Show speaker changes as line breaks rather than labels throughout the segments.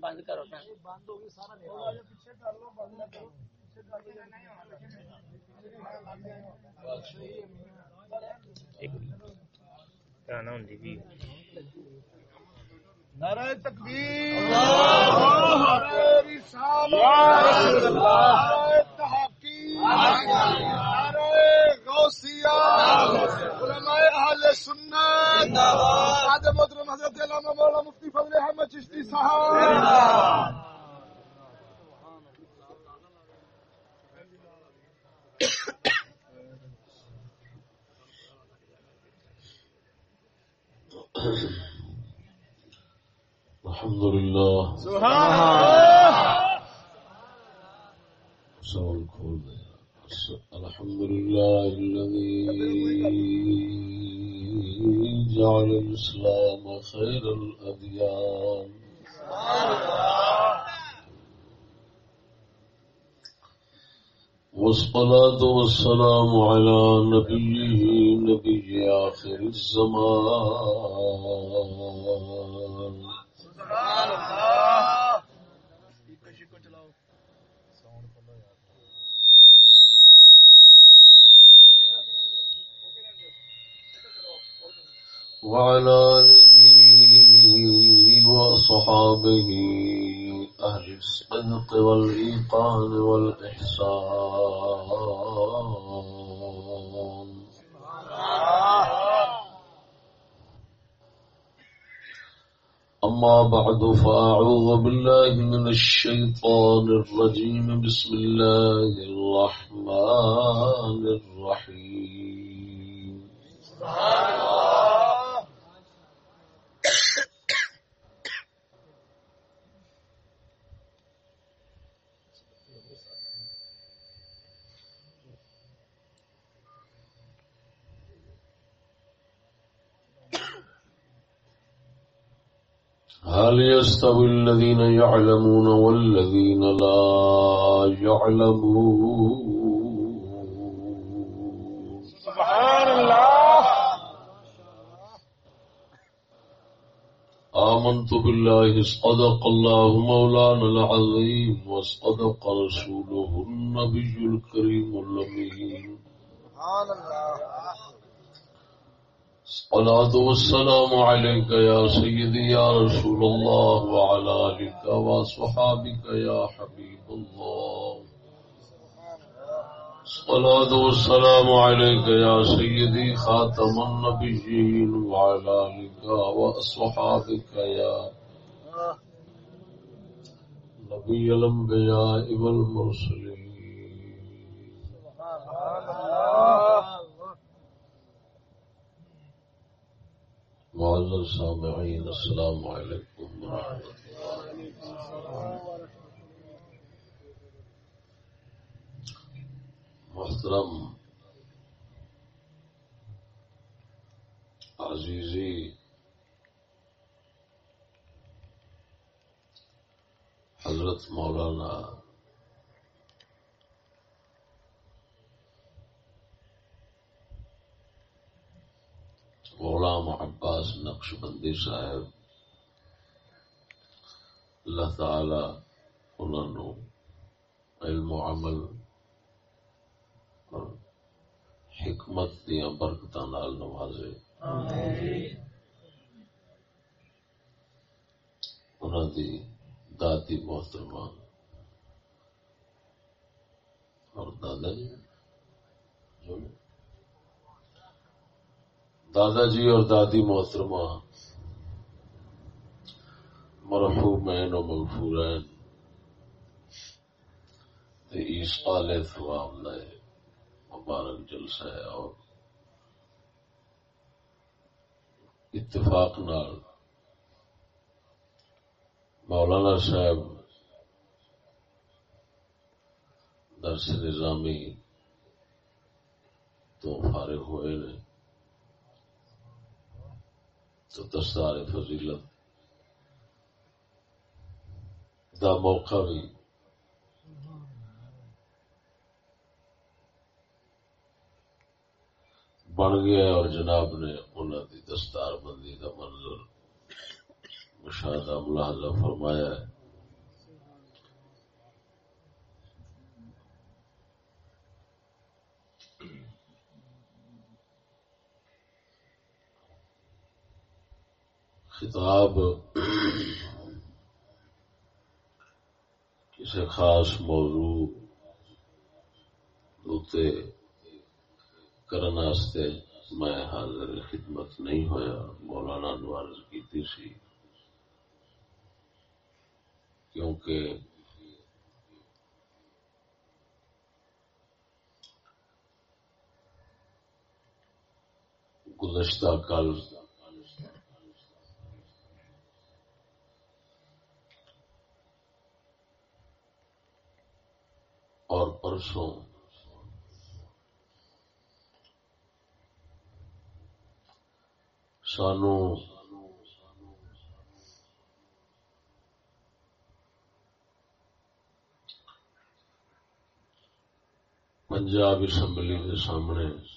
بند کرو
نعرہ تکبیر سنت حضرت علامہ مولانا مفتی فضل أحمد چشتی صاحب.
الحمد لله.
سبحان الله.
سوال کھول الحمد لله الذي جعل الإسلام خير الأديان. والصلاة والسلام على نبيه نبي آخر الزمان.
سبحان الله
وعلى آله وصحابه أهل الصدق والإيقان والإحسان. أما بعد فأعوذ بالله من الشيطان الرجيم. بسم الله الرحمن الرحيم. هل يستوي الذين يعلمون والذين لا يعلمون؟
سبحان الله
آمنت بالله صدق الله مولانا العظيم وصدق رسوله النبي الكريم الأمين
سبحان الله
الصلاة والسلام عليك يا سيدي يا رسول الله وعلى آلك وصحابك يا حبيب الله. الصلاة والسلام عليك يا سيدي خاتم النبيين وعلى آلك وصحابك يا نبي الأنبياء والمرسلين. سبحان الله. معزز سامعین السلام علیکم ورحمۃ اللہ محترم عزیزی حضرت مولانا غلام عباس نقش بندی صاحب، اللہ تعالی انہوں علم و عمل اور حکمت دیا برکت نال نوازے۔ انہوں دی دادی محترمہ اور دادا جی جو دادا جی اور دادی محترمہ مرحومین و مغفورین ایسال ثواب مبارک جلسہ ہے اور اتفاق نال مولانا صاحب درس نظامی تو فارغ ہوئے نے۔ تو دستار فضیلت۔ دا موقع بھی۔ بن گیا اور جناب نے انہوں کی دستار بندی کا منظر مشاہدہ ملاحظہ فرمایا ہے۔ خطاب کسی خاص موضوع دوتے کرن میں حاضر خدمت نہیں ہویا، مولانا نوارز کی سی۔ کیونکہ گزشتہ کل اور پرسوں سانو۔ پنجاب اسمبلی کے سامنے۔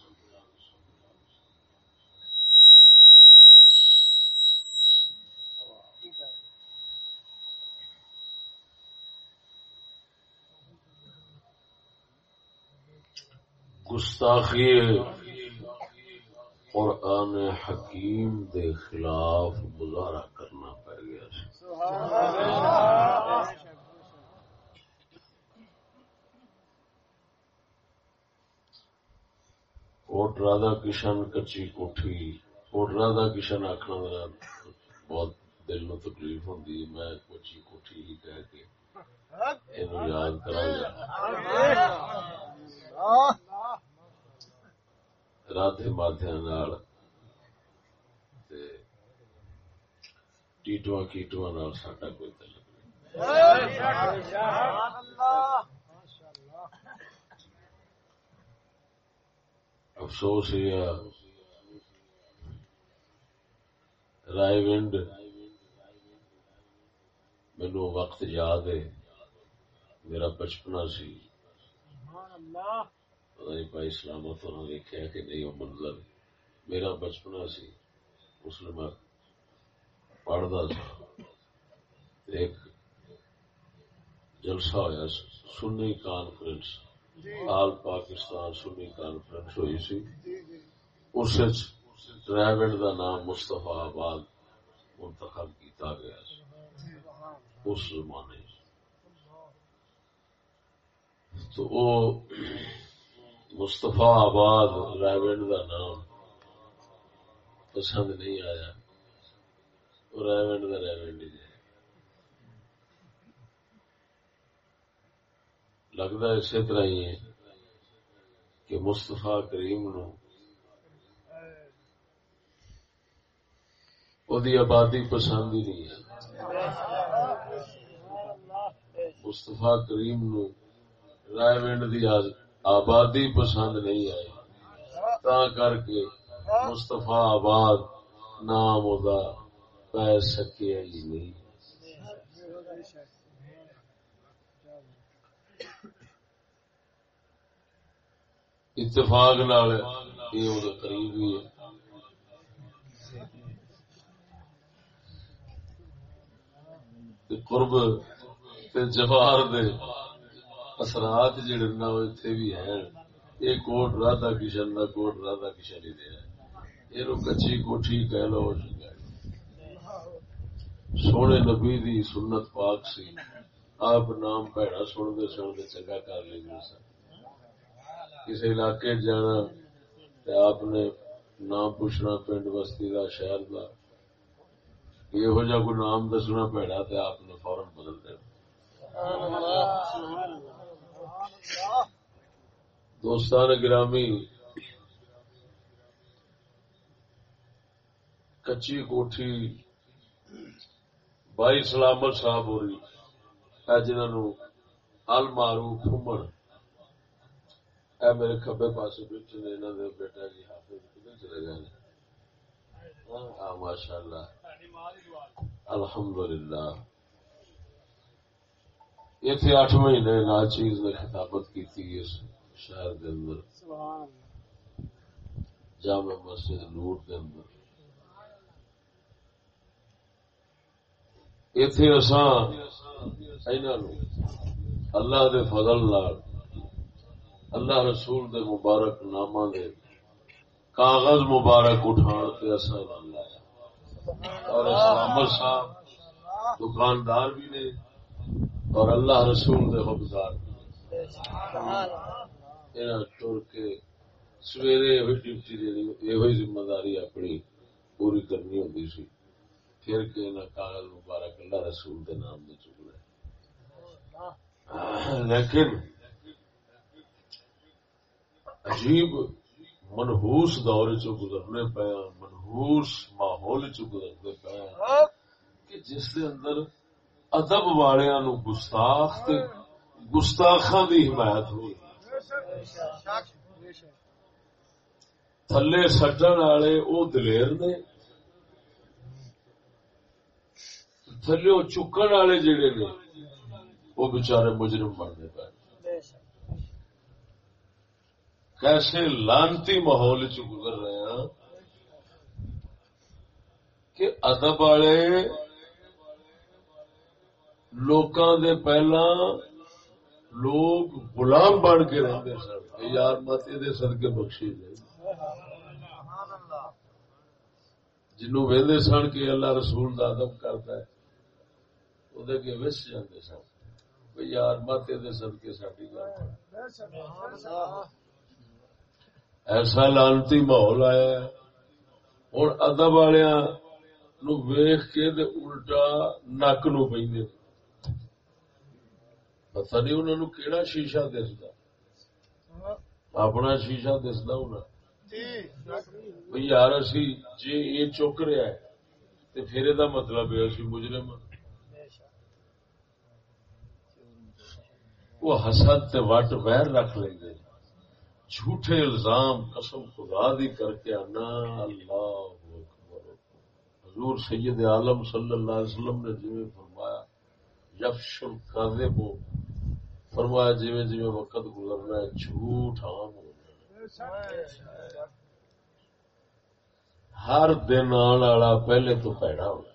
گستاخی قرآن حکیم دے خلاف مظاہرہ کرنا پڑ گیا کوٹ رادا کشن کچی کوٹھی کوٹ رادا کشن آخنا میرا بہت دل نو تکلیف ہوتی میں کچی کوٹھی ہی کہہ کے یاد کرا رادھے مادھیا ٹیٹو کیٹو ساڈا کوئی تعلق نہیں۔ افسوس یہ رائے ونڈ مینو وقت یاد ہے، میرا بچپنا سی۔ اللہ پتا نہیں بھائی سلامت ہونا دیکھا کہ نہیں وہ منظر میرا بچپنا سی اس میں میں پڑھتا تھا۔ ایک جلسہ ہوا Sunni conference. All Pakistan Sunni conference ہوئی سی۔ اس ڈرائیور کا نام مستفا آباد منتخب کیتا گیا اس زمانے تو وہ مستفا آباد رائےونڈ کا نام پسند نہیں آیا۔ رائےونڈ کا رائےونڈ ہی لگتا اسی طرح ہی ہے کہ مستفا کریم نو آبادی پسند ہی نہیں ہے۔ مستفا کریم نو رائے ونڈ کی آبادی پسند نہیں آئی۔ تا کر کے مستفا آباد نام ادا پی سکیا ہی نہیں۔ اتفاق نال یہ قریب ہی ہے۔ قرب جوار دے اثرات جڑے نا اتنے بھی ہیں یہ کوٹ رادا کشن کا کوٹ رادا کشن ہی دیا یہ کچی کوٹھی کہہ لو سونے نبی دی سنت پاک سی آپ نام پیڑا سنتے سنتے چنگا کر لیں سن کسی علاقے جانا آپ نے نام پوچھنا پنڈ بستی کا شہر کا یہ جا کوئی نام دسنا پیڑا تو آپ نے فورن بدل دینا دوستان گرامی، کچی کوٹھی بائی سلامت صاحب ہو رہی جنہوں ال مارو کمن اے میرے کبے پاس بیٹھے نے انہوں نے بیٹا جی حافظ کدھر چلے گئے ہاں ماشاء اللہ الحمدللہ۔ اتنے اٹھ مہینے نال چیز نے خطابت کی اس شہر کے اندر۔ جامع مسجد نور کے اندر۔ اتے نو۔ اللہ دے فضل نال اللہ رسول دے مبارک نامہ دے کاغذ مبارک اٹھان تے اساں نال لایا۔ اور اسلام صاحب دکاندار بھی نے۔ اور اللہ رسول دے حبدار بھی انہاں ٹر کے سویرے یہ ڈیوٹی دینی یہ ذمہ داری اپنی پوری کرنی ہوتی سی۔ پھر کہ انہاں کاغذ مبارک اللہ رسول دے نام دے چکنا لیکن عجیب منہوس دور چ گزرنے پیا منہوس ماحول چ گزرنے پیا کہ جس دے اندر ادب والوں نو گستاخ تے گستاخاں دی حمایت ہوئی تھلے سٹن والے او دلیر نے۔ تھلے چکن والے جڑے نے وہ بچارے مجرم بننے پے کیسے لانتی ماحول چ گزر رہے ہیں کہ ادب والے لوکاں دے پہلا لوگ غلام بن کے رہتے سن۔ یار مت یہ صدقے بخشی دے۔ جنوں وہدے سن کہ اللہ رسول دا ادب کرتا ہے وہ کے وس جاندے سن۔ بھئی یار مت یہ صدقے ساڈی گل۔ ایسا لانتی ماحول آیا ہوں ادب والیا نو ویخ کے تے الٹا نک نو پہ پتا نہیں انہوں نے کہڑا شیشہ دستا اپنا شیشہ دستا ہونا بھئی یار اسی جی یہ چک رہا ہے تو پھر یہ مطلب ہے اسی مجرم۔ وہ حسد تے وٹ ویر رکھ لیں گے جھوٹے الزام قسم خدا دی کر کے آنا اللہ اکبر حضور سید عالم صلی اللہ علیہ وسلم نے جی فرمایا یفش القاذب فرمایا جی جی وقت گزرنا ہے، جھوٹ ہاں عام ہو جانا ہر دن آن والا پہلے تو پیڑا ہونا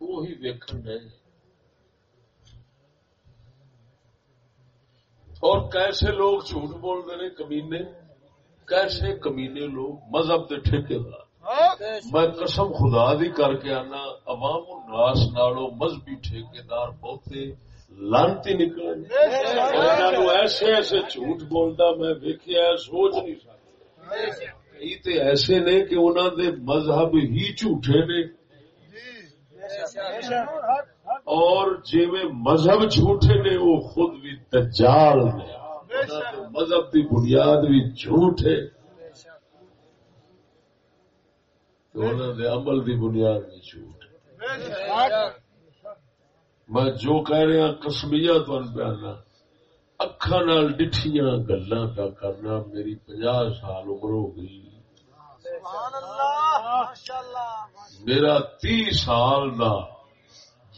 وہی ویکھن نہیں اور کیسے لوگ جھوٹ بولتے ہیں کمینے؟ کیسے کمینے لوگ؟ مذہب کے ٹھیکے میں قسم خدا دی کر کے آنا، عوام الناس نالو مذہبی ٹھیکے دار بہتے لانتی نکلے ایسے ایسے جھوٹ بولتا میں ویکیا سوچ نہیں سکتا۔ یہ تے ایسے نے کہ انہوں دے مذہب ہی جھوٹے نے۔ اور جی مذہب جھوٹے نے، وہ خود بھی دجال نے۔ مذہب کی بنیاد بھی جھوٹ ہے۔ عمل دی بنیاد بھی جھوٹ میں جو کہہ رہا کسمیا تن پیانا اکھا نال ڈٹھیاں گلا کا کرنا میری پناہ سال عمر ہو گئی۔ میرا تی سال کا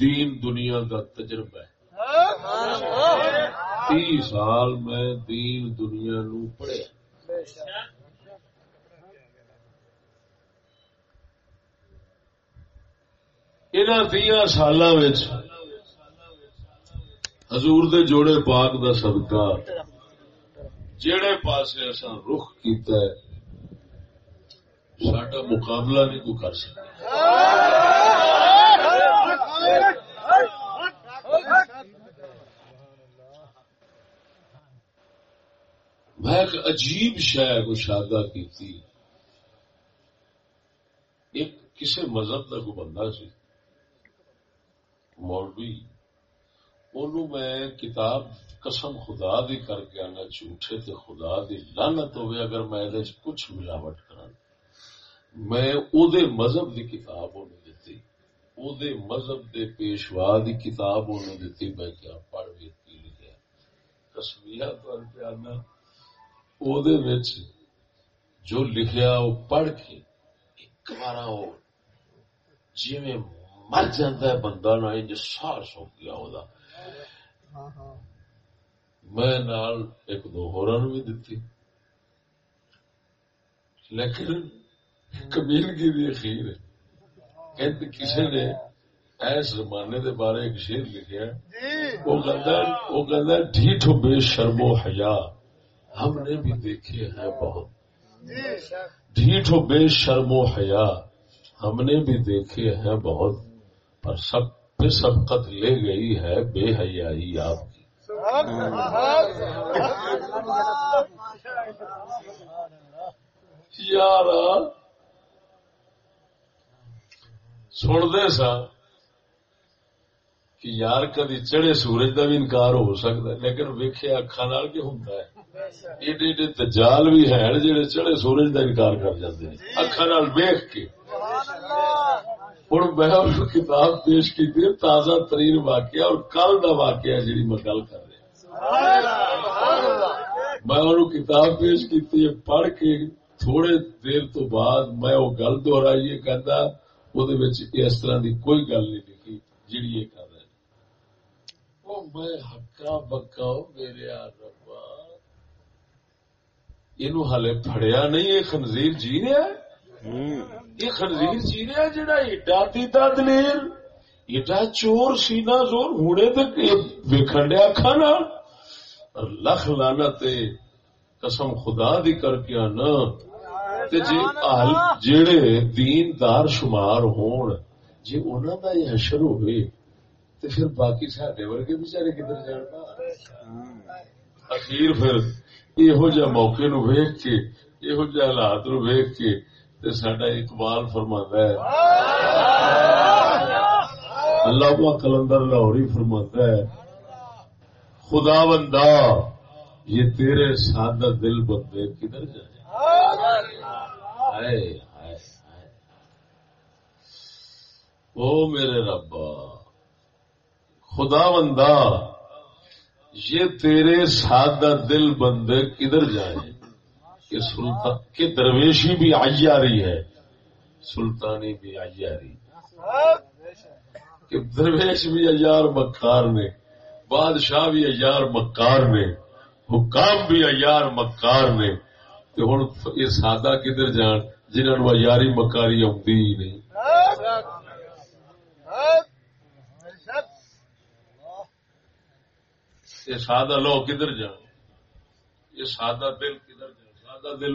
دین دنیا کا تجربہ ہے۔ تی سال میں دین دنیا نو پڑھیا۔ ان تیا سال حضور دے جوڑے پاک دا صدقہ۔ جڑے پاسے اصا رخ کیتا ہے سڈا مقابلہ نہیں کو کر سکتا۔ میں ایک عجیب شہ مشاہدہ کی ایک کسی مذہب کا کوئی بندہ سی، مولوی۔ انہوں میں کتاب قسم خدا دی کر کے آنا جھوٹے تے خدا دی لانت ہوئے اگر میں کچھ ملاوٹ کرا میں او دے مذہب دی کتاب انہوں دیتی او دے مذہب دے پیشوا دی کتاب انہوں دیتی میں کیا پڑھ بھی کی لکھا کسمیا پر پیانا او دے وچ جو لکھیا وہ پڑھ کے ایک بار جی میں مر جاتا ہے، بندہ نہ انج ساس ہو گیا وہ میں نال ایک دو ہورا بھی دتی لیکن کمیلگی دی اخیر کہتے کسی نے ایس زمانے دے بارے ایک شیر لکھیا۔
جی۔
وہ ہے وہ کہتا ہے ڈھیٹ و بے شرم و حیا۔ ہم نے بھی دیکھے ہیں بہت۔
جی۔
ڈھیٹ و بے شرم و حیا۔ ہم نے بھی دیکھے ہیں بہت۔ پر سب سبقت لے گئی ہے بے حیائی آپ کی۔ یار سن دے سا کہ یار کدی چڑھے سورج کا بھی انکار ہو سکتا ہے، لیکن ویخے اکھا کی ہوں ایڈے ایڈے دجال بھی ہیں جڑے چڑھے سورج کا انکار کر جاتے ہیں۔ اکھا ویخ کے۔ ہوں میں اس کتاب پیش کی تازہ ترین واقعہ اور کل کا واقعہ جی میں گل کر رہا میں انہوں کتاب پیش کی پڑھ کے تھوڑے دیر تو بعد میں وہ گل دہرائی کہتا وہ اس طرح کی کوئی گل نہیں لکھی جی یہ کر رہے وہ میں ہکا بکا میرے ربا یہ ہالے پھڑیا نہیں یہ خنزیر جی رہا ہے یہ خنزیر جی رہا ہے ایڈا دیتا دلیر ایڈا چور سینا زور ہونے تک ویکن ڈیا اکھا لکھ لانا تے قسم خدا دی کر کے آنا۔ تے جی اہل جڑے دین دار شمار ہون جی انہاں دا یہ حشر ہوئے، تے پھر باقی ساڈے ورگے بیچارے کدھر جان پا۔ اخیر پھر یہو جہ موقع نو ویکھ کے یہو جہ حالات نو ویکھ کے تے ساڈا اقبال فرماندا ہے۔ اللہ۔ کلندر لاہوری فرماندا ہے۔ خدا بندہ یہ تیرے سادہ دل بندے کدھر جائے؟ او میرے ربا خدا بندہ یہ تیرے سادہ دل بندے کدھر جائیں کہ سلطان کہ درویشی بھی عیاری ہے۔ سلطانی بھی عیاری۔ کہ درویش بھی ایار مکار نے، بادشاہ بھی ایار مکار نے، حکام بھی ایار مکار نے۔ تو ہوں یہ سادہ کدھر جان جنہوں ایاری مکاری آتی ہی نہیں۔ یہ سادہ لو کدھر جان؟ یہ سادہ دل کدھر جان؟ سادہ دل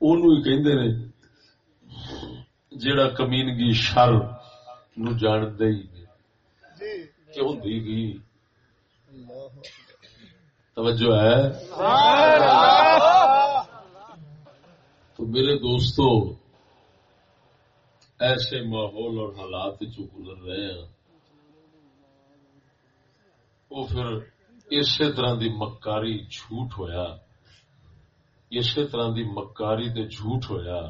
اونوں ہی کہندے نے جیڑا کمینگی شر نو جان دے ہی نہیں۔ کہ ہوندی گی؟ توجہ ہے؟ تو میرے دوستو ایسے ماحول اور حالات چ گزر رہے ہیں وہ پھر اسی طرح دی مکاری جھوٹ ہویا۔ اسی طرح دی مکاری تے جھوٹ ہویا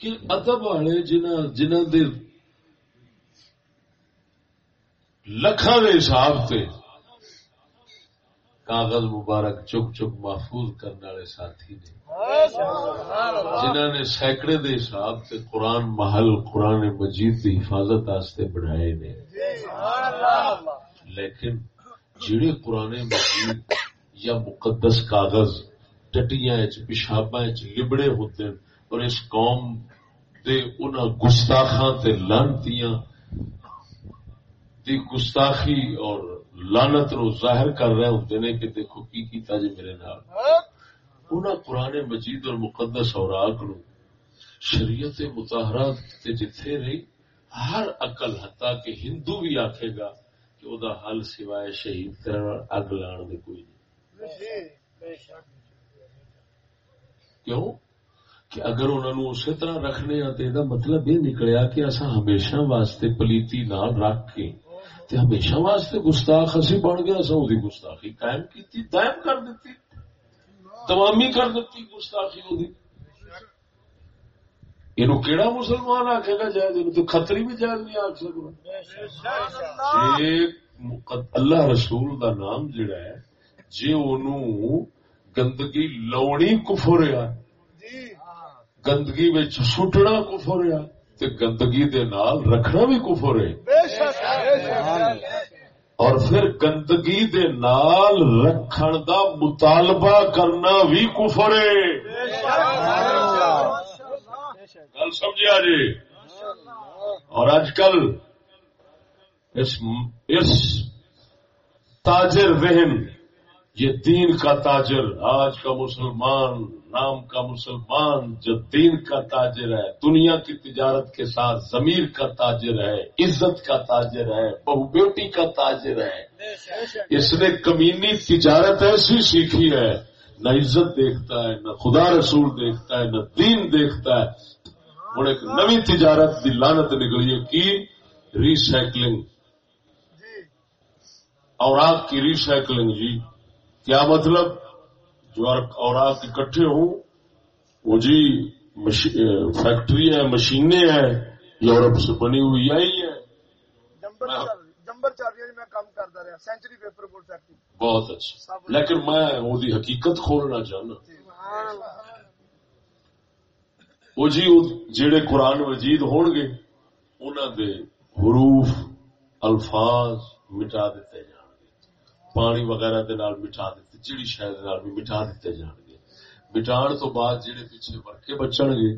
کہ ادب والے جنہ جنہ دے لکھاں دے حساب سے کاغذ مبارک چک چک محفوظ کرنے والے ساتھی نے جنہوں نے سینکڑے دے حساب سے قرآن محل قرآن مجید کی حفاظت واسطے بنائے نے لیکن جڑے قرآن مجید یا مقدس کاغذ ٹٹیاں پیشاباں لبڑے ہوتے ہیں اور اس قوم دے ان گستاخاں تے لانتیاں دی گستاخی اور لانت رو ظاہر کر رہے ہوتے نے کہ دیکھو کی کیتا جی میرے نال۔ انہاں قرآن مجید اور مقدس اوراق نو شریعت متحرات تے جتھے رہی، ہر عقل حتا کہ ہندو بھی آکھے گا کہ او دا حل سوائے شہید کرن اور اگ لان دے کوئی نہیں۔ جی، کیوں؟ کہ اگر انہوں نے اسی طرح رکھنے آ تو یہ مطلب یہ نکلیا کہ اصا ہمیشہ واسطے پلیتی نال رکھ کے تے ہمیشہ واسطے گستاخ اسی بن گیا اصا وہ گستاخی قائم کی دائم کر دیتی تمامی کر دیتی گستاخی وہ یہ کہڑا مسلمان آخے گا؟ جائز یہ تو خطری بھی جائز نہیں آخ سکتا اللہ رسول دا نام جڑا ہے جی انہوں گندگی لونی کفر ہے۔ گندگی سٹنا کفر تے گندگی دے نال رکھنا بھی کفر ہے۔ اور پھر گندگی دے نال رکھن دا مطالبہ کرنا بھی کفر ہے۔ گل سمجھا جی؟ اور آج کل اس اس تاجر ذہن یہ دین کا تاجر آج کا مسلمان نام کا مسلمان جو دین کا تاجر ہے دنیا کی تجارت کے ساتھ ضمیر کا تاجر ہے عزت کا تاجر ہے بہو بیٹی کا تاجر ہے۔ اس نے کمینی تجارت ایسی سیکھی ہے نہ عزت دیکھتا ہے نہ خدا رسول دیکھتا ہے نہ دین دیکھتا ہے۔ ہوں ایک نوی تجارت دی لانت نکلی ہے کی ریسائکلنگ اوراق کی ریسائکلنگ جی۔ کیا مطلب؟ جو اوراق اکٹھے ہوں وہ جی فیکٹری ہے مشینیں ہیں یورپ سے بنی ہوئی یہی ہے بہت اچھا۔ لیکن میں وہ حقیقت کھولنا چاہنا۔ وہ جی جڑے قرآن مجید ہون گے انہوں دے حروف الفاظ مٹا دیتے جان پانی وغیرہ دے نال مٹا دیتے جڑی شاید نال بھی مٹا دیتے جان گے۔ مٹان تو بعد جڑے پیچھے ورکے بچن گے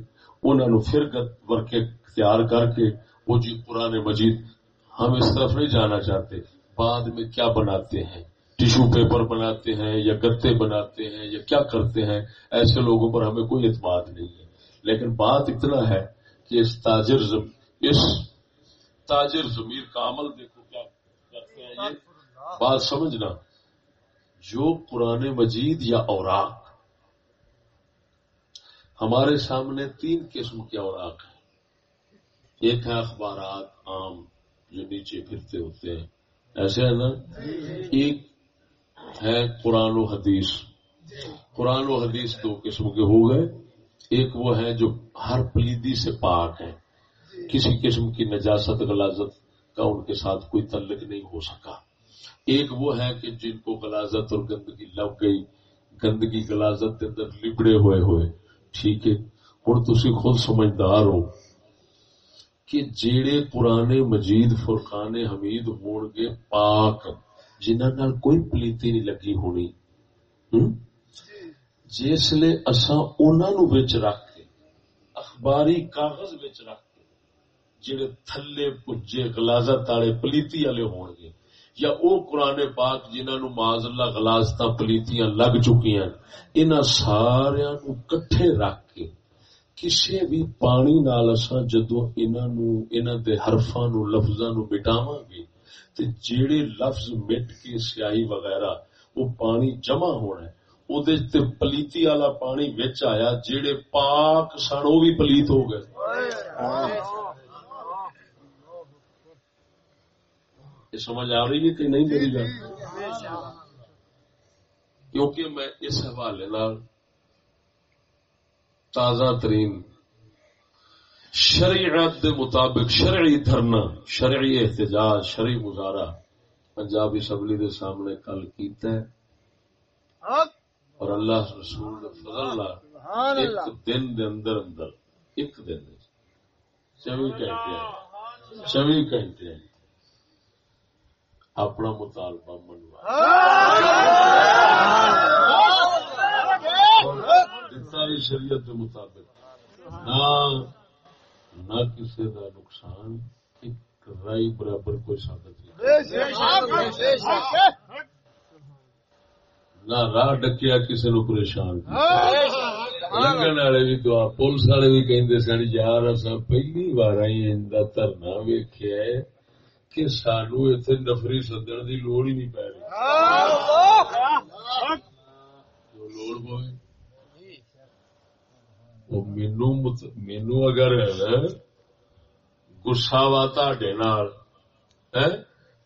انہوں نے پھر ورکے تیار کر کے وہ جی قرآن مجید ہم اس طرف نہیں جانا چاہتے۔ بعد میں کیا بناتے ہیں؟ ٹیشو پیپر بناتے ہیں یا گتے بناتے ہیں یا کیا کرتے ہیں؟ ایسے لوگوں پر ہمیں کوئی اعتماد نہیں ہے۔ لیکن بات اتنا ہے کہ اس تاجر زم... اس تاجر ضمیر کا عمل دیکھو کیا کرتے ہیں۔ یہ بات سمجھنا، جو قرآن مجید یا اوراق، ہمارے سامنے تین قسم کے اوراق ہیں۔ ایک ہے اخبارات عام جو نیچے پھرتے ہوتے ہیں۔ ایسے ہے نا؟ ایک ہے قرآن و حدیث۔ قرآن و حدیث دو قسم کے ہو گئے۔ ایک وہ ہے جو ہر پلیدی سے پاک ہے کسی قسم کی نجاست، غلازت کا ان کے ساتھ کوئی تعلق نہیں ہو سکا۔ ایک وہ ہے کہ جن کو غلازت اور گندگی لگ گئی، گندگی غلازت کے اندر لبڑے ہوئے ہوئے۔ ٹھیک ہے، ہوں تھی خود سمجھدار ہو کہ جیڑے قرآن مجید، فرقان حمید ہون گے پاک جنہوں کوئی پلیتی نہیں لگی ہونی۔ جس جسے اصا انہوں رکھ کے، اخباری کاغذ رکھ کے جڑے تھلے پجے غلازت والے پلیتی والے ہون گے۔ یا او قرآن پاک جنہوں معاذ اللہ غلازت پلیتیاں لگ چکی ہیں ان سارا نو کٹھے رکھ کے کسی بھی پانی نال اصا جدو انہوں دے حرفاں نو، لفظاں نو مٹاواں گے، تے جیڑے لفظ مٹ کے سیاہی وغیرہ وہ پانی جمع ہونا ہے۔ پلیتی والا پانی بچ آیا جہے پاک سن وہ بھی پلیت ہو گئے۔ یہ سمجھ آ رہی ہے کہ نہیں میری گل کیونکہ میں اس حوالے تازہ ترین شریعت دے مطابق شرعی دھرنا شرعی احتجاج شرعی مظاہرہ پنجاب اسمبلی دے سامنے کل کیتا ہے۔ اور اللہ رسول فضل ایک دن دے اندر اندر ایک دن چوبی گھنٹے چوبی گھنٹے اپنا مطالبہ منوا۔ شریعت کے مطابق۔ نہ کسی کا نقصان، ایک رائی برابر کوئی ثابت نہیں۔ نہ راہ ڈکیا کسی نو پریشان لنگن والے بھی دعا پولیس والے بھی کہتے سن، یار اصا پہلی بار آئی دھرنا ویخیا کہ سانو اتنے نفری سدن کی لوڑ ہی نہیں پی رہی مینو اگر گسا وا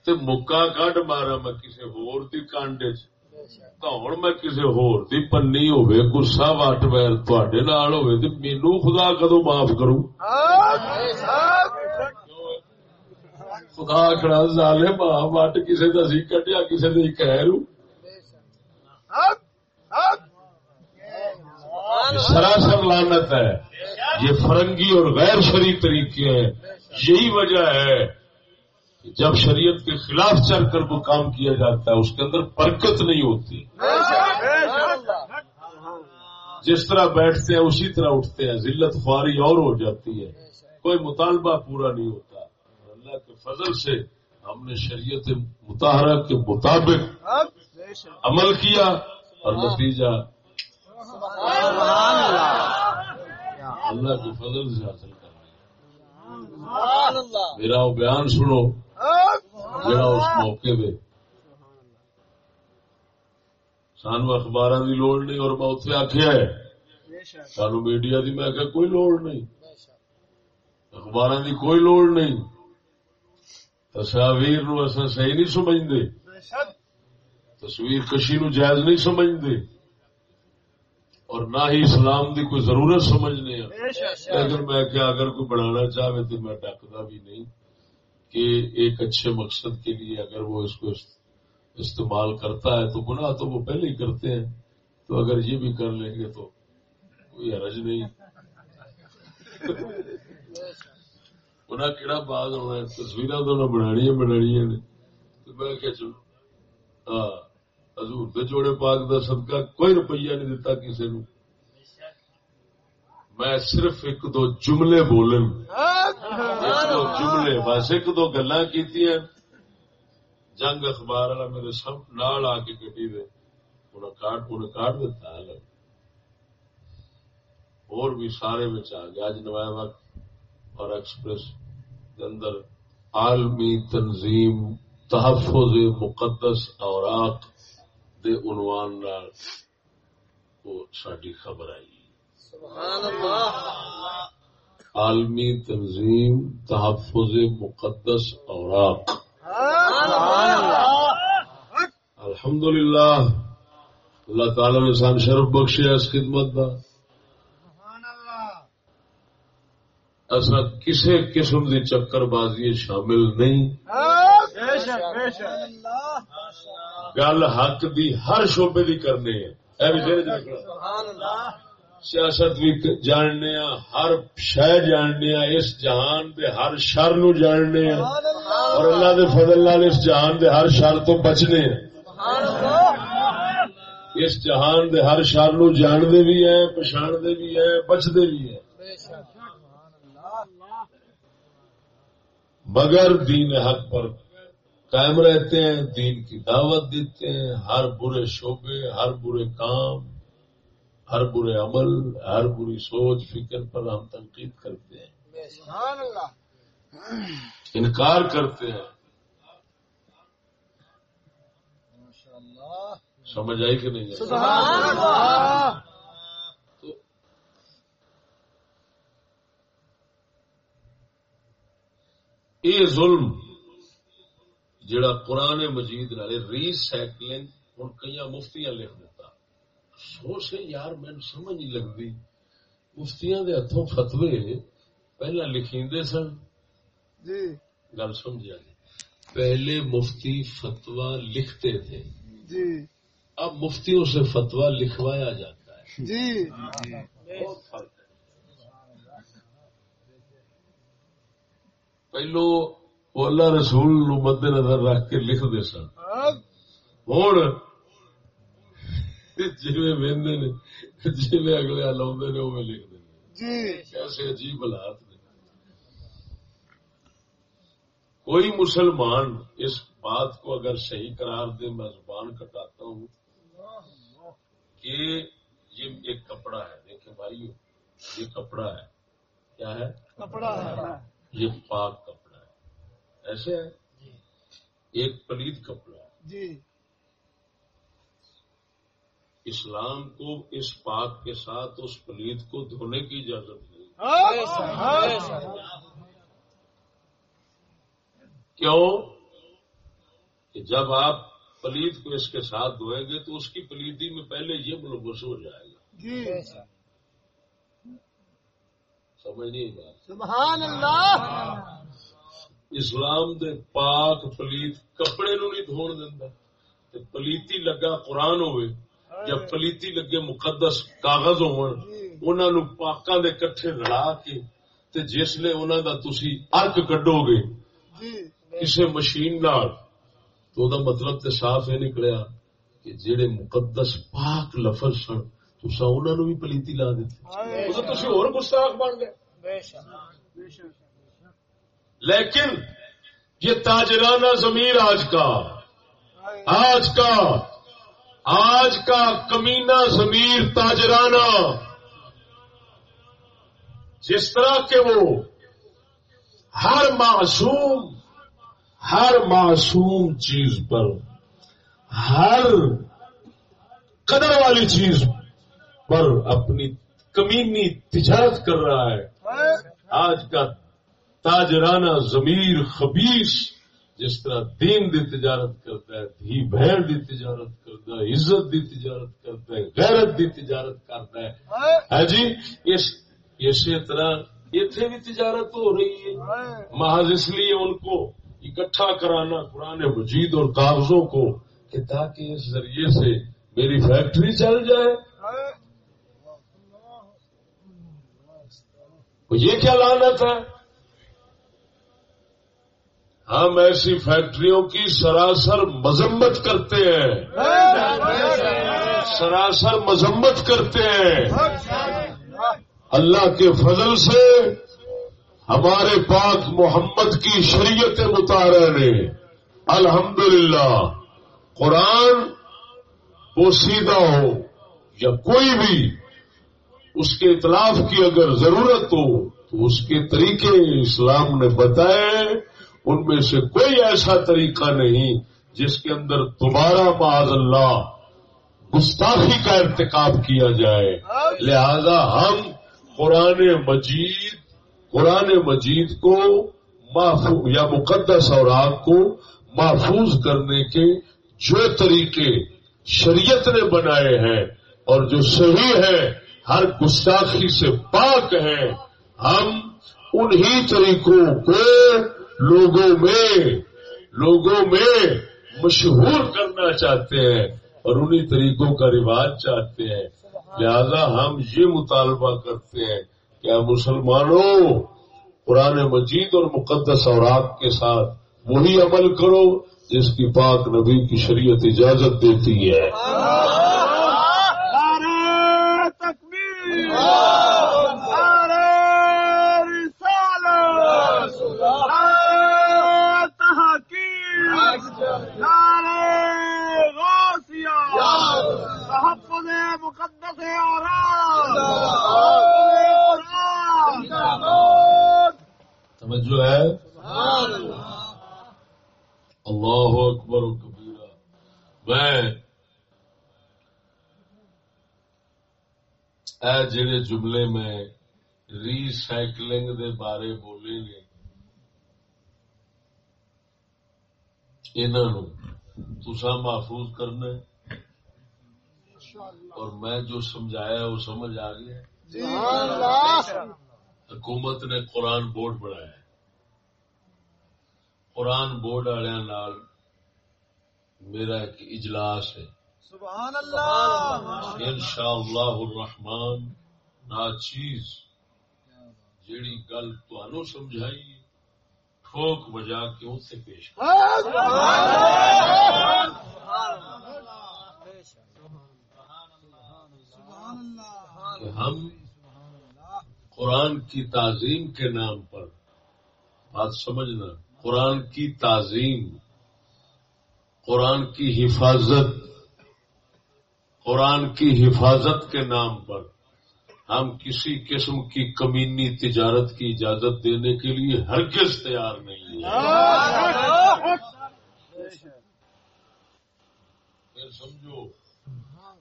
تے مکا کڈ مارا میں کسی ہور دی کانڈ چ ہوں میں کسی ہور دی پنی ہوے گسا وٹ ویر ہوے تو مینو خدا کدو معاف کروں خدا کڑا زالے ماں وٹ کسی کا سی کٹیا کسی نے خیر سراسر لانت ہے۔ یہ فرنگی اور غیر شریع طریقے ہیں۔ یہی وجہ ہے جب شریعت کے خلاف چل کر وہ کام کیا جاتا ہے، اس کے اندر برکت نہیں ہوتی۔ جس طرح بیٹھتے ہیں، اسی طرح اٹھتے ہیں۔ ذلت خواری اور ہو جاتی ہے۔ کوئی مطالبہ پورا نہیں ہوتا۔ فضل سے ہم نے شریعت مطالعہ کے مطابق عمل کیا اور نتیجہ اللہ۔ کے فضل سے حاصل کر لیا میرا وہ بیان سنو جڑا اس موقع پہ۔ سانو اخبار کی لوڑ نہیں اور میں اتنے آخیا ہے۔ سانو میڈیا کی میں آخیا کوئی لوڑ نہیں۔ اخبار کی کوئی لوڑ نہیں۔ تصاویر نو اصا صحیح نہیں سمجھتے تصویر کشی نو جائز نہیں سمجھتے اور نہ ہی اسلام دی کوئی ضرورت سمجھنے لیکن میں کیا اگر کوئی بنانا چاہے تو میں ڈکتا بھی نہیں کہ ایک اچھے مقصد کے لیے اگر وہ اس کو است- استعمال کرتا ہے تو گناہ تو وہ پہلے ہی کرتے ہیں۔ تو اگر یہ بھی کر لیں گے تو کوئی حرج نہیں۔ انہیں کہڑا بعد ہونا تصویر تو نہ بنانی بنانی نے۔ میں کیا چلو۔ ہاں حضور دے جوڑے پاک دا صدقہ کوئی روپیہ نہیں دیتا کسی نو میں صرف ایک دو جملے بولن۔ ایک دو جملے بس، ایک دو گلا کی جنگ اخبار والا میرے سب نال آ کے گڈی دے۔ انہیں کاٹ انہیں کاٹ دیتا ہے اور بھی سارے بچ آ گیا۔ اج نوائے وقت اور ایکسپریس کے اندر عالمی تنظیم تحفظ مقدس اوراق دے عنوان نال وہ ساری خبر آئی۔ عالمی تنظیم تحفظ مقدس اوراق۔ الحمدللہ۔ اللہ تعالی نے سان شرف بخشیا اس خدمت کا اصا کسی قسم کی چکر بازی شامل نہیں۔ گل حق دی، ہر شعبے دی کرنے سیاست بھی جاننے ہر شہ جاننے اس جہان دے ہر شر نو جاننے اور اللہ دے فضل نال اس جہان دے ہر شر تو بچنے اس جہان دے ہر شر نو جاندے بھی ہیں پچھاندے بھی ہیں بچدے بھی ہیں۔ مگر دین حق پر قائم رہتے ہیں دین کی دعوت دیتے ہیں۔ ہر برے شعبے ہر برے کام ہر برے عمل ہر بری سوچ فکر پر ہم تنقید کرتے ہیں۔ انکار کرتے ہیں۔ سمجھ آئی کہ نہیں آئی؟
سبحان اللہ
تو یہ ظلم جڑا قرآن مجید والے ری سائکلنگ ہوں کئی مفتیاں لکھ دیتا سو سے یار مین سمجھ نہیں لگتی مفتیاں دے ہاتھوں فتوے پہلا لکھیندے سن۔
جی۔
گل سمجھا جی پہلے مفتی فتوا لکھتے تھے۔
جی۔
اب مفتیوں سے فتوا لکھوایا جاتا ہے۔
جی
بہت فرق ہے پہلو وہ اللہ رسول نو مد نظر رکھ کے لکھ دے سن ہوں جی وہدے نے جی اگلے لاؤں نے لکھ دیں ایسے عجیب حالات نے کوئی مسلمان اس بات کو اگر صحیح قرار دے میں زبان کٹاتا ہوں کہ یہ ایک کپڑا ہے دیکھیں بھائی یہ کپڑا ہے کیا ہے
کپڑا ہے
یہ پاک کپڑا ہے۔ ایسے ہے؟ ایک پلیت کپڑا ہے۔
جی۔
اسلام کو اس پاک کے ساتھ اس پلیت کو دھونے کی اجازت نہیں۔ کیوں؟ کہ جب آپ پلیت کو اس کے ساتھ دھوئیں گے تو اس کی پلیتی میں پہلے یہ ملوث ہو جائے گا۔
جی۔
سمجھ نہیں بات
سبحان اللہ!
اسلام دے پاک پلیت کپڑے نو نہیں دھون دیندا۔ تے پلیتی لگا قرآن ہوئے یا پلیتی لگے مقدس کاغذ ہون انہاں نو پاکاں دے کٹھے رلا کے تے جس لے انہاں دا تسی ارک کڈو گے
جی۔
کسے مشین نال۔ تو دا مطلب تے صاف یہ نکلیا کہ جڑے مقدس پاک لفظ سن تسا انہوں بھی پلیتی لا دیتی اور گستاخ بن گئے۔
بے شک۔
لیکن یہ تاجرانہ ضمیر آج کا آج کا آج کا کمینہ ضمیر تاجرانہ۔ جس طرح کے وہ ہر معصوم ہر معصوم چیز پر ہر قدر والی چیز پر اپنی کمینی تجارت کر رہا ہے۔ آج کا تاجرانہ ضمیر خبیص جس طرح دین دی تجارت کرتا ہے، دھی بہن دی تجارت کرتا ہے، عزت دی تجارت کرتا ہے، غیرت دی تجارت کرتا ہے۔ ہاں جی اسی طرح اتنے بھی تجارت ہو رہی ہے۔ محض اس لیے ان کو اکٹھا کرانا، قرآن مجید اور کاغذوں کو کہ تاکہ اس ذریعے سے میری فیکٹری چل جائے۔ یہ کیا لانت ہے؟ ہم ایسی فیکٹریوں کی سراسر مذمت کرتے ہیں۔ سراسر مذمت کرتے ہیں۔ اللہ کے فضل سے ہمارے پاک محمد کی شریعت مطالعہ نے الحمدللہ۔ قرآن پوسیدہ ہو یا کوئی بھی اس کے اطلاف کی اگر ضرورت ہو، تو اس کے طریقے اسلام نے بتائے، ان میں سے کوئی ایسا طریقہ نہیں جس کے اندر دوبارہ معاذ اللہ گستاخی کا ارتکاب کیا جائے۔ لہذا ہم قرآن مجید قرآن مجید کو محفوظ یا مقدس اور آگ کو محفوظ کرنے کے جو طریقے شریعت نے بنائے ہیں اور جو صحیح ہے ہر گستاخی سے پاک ہے ہم انہی طریقوں کو لوگوں میں لوگوں میں مشہور کرنا چاہتے ہیں اور انہی طریقوں کا رواج چاہتے ہیں۔ لہذا ہم یہ مطالبہ کرتے ہیں کہ مسلمانوں، قرآن مجید اور مقدس اوراق کے ساتھ وہی عمل کرو، جس کی پاک نبی کی شریعت اجازت دیتی ہے جو ہے اللہ اکبر و کبیرہ میں اے جڑے جملے میں ری سائکلنگ دے بارے بولے نے انہوں تسا محفوظ کرنا اور میں جو سمجھایا وہ سمجھ آ گیا۔ حکومت نے قرآن بورڈ بنایا قرآن بورڈ والوں میرا ایک اجلاس ہے۔ ان شاء اللہ الرحمان نا چیز جیڑی گل تنوع سمجھائی، ٹھوک بجا کے اسے پیش ہم قرآن کی تعظیم کے نام پر، بات سمجھنا، قرآن کی تعظیم، قرآن کی حفاظت، قرآن کی حفاظت کے نام پر ہم کسی قسم کی کمینی تجارت کی اجازت دینے کے لیے ہر کس تیار نہیں پھر سمجھو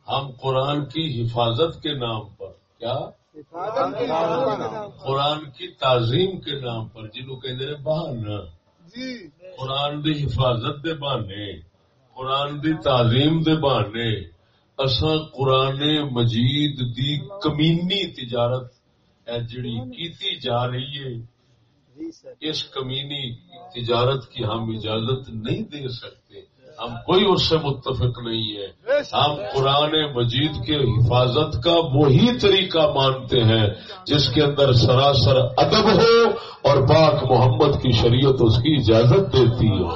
ہم قرآن کی حفاظت کے نام پر کیا؟ قرآن کی تعظیم کے نام پر جنہوں کہ بہانا جی۔ قرآن دی حفاظت دے بہانے قرآن دی تعظیم دے بہانے۔ اصا قرآن مجید دی کمینی تجارت جڑی کیتی جا رہی ہے، اس کمینی تجارت کی ہم اجازت نہیں دے سکتے۔ ہم کوئی اس سے متفق نہیں ہے ہم قرآن مجید کے حفاظت کا وہی طریقہ مانتے ہیں، جس کے اندر سراسر ادب ہو اور پاک محمد کی شریعت اس کی اجازت دیتی ہو۔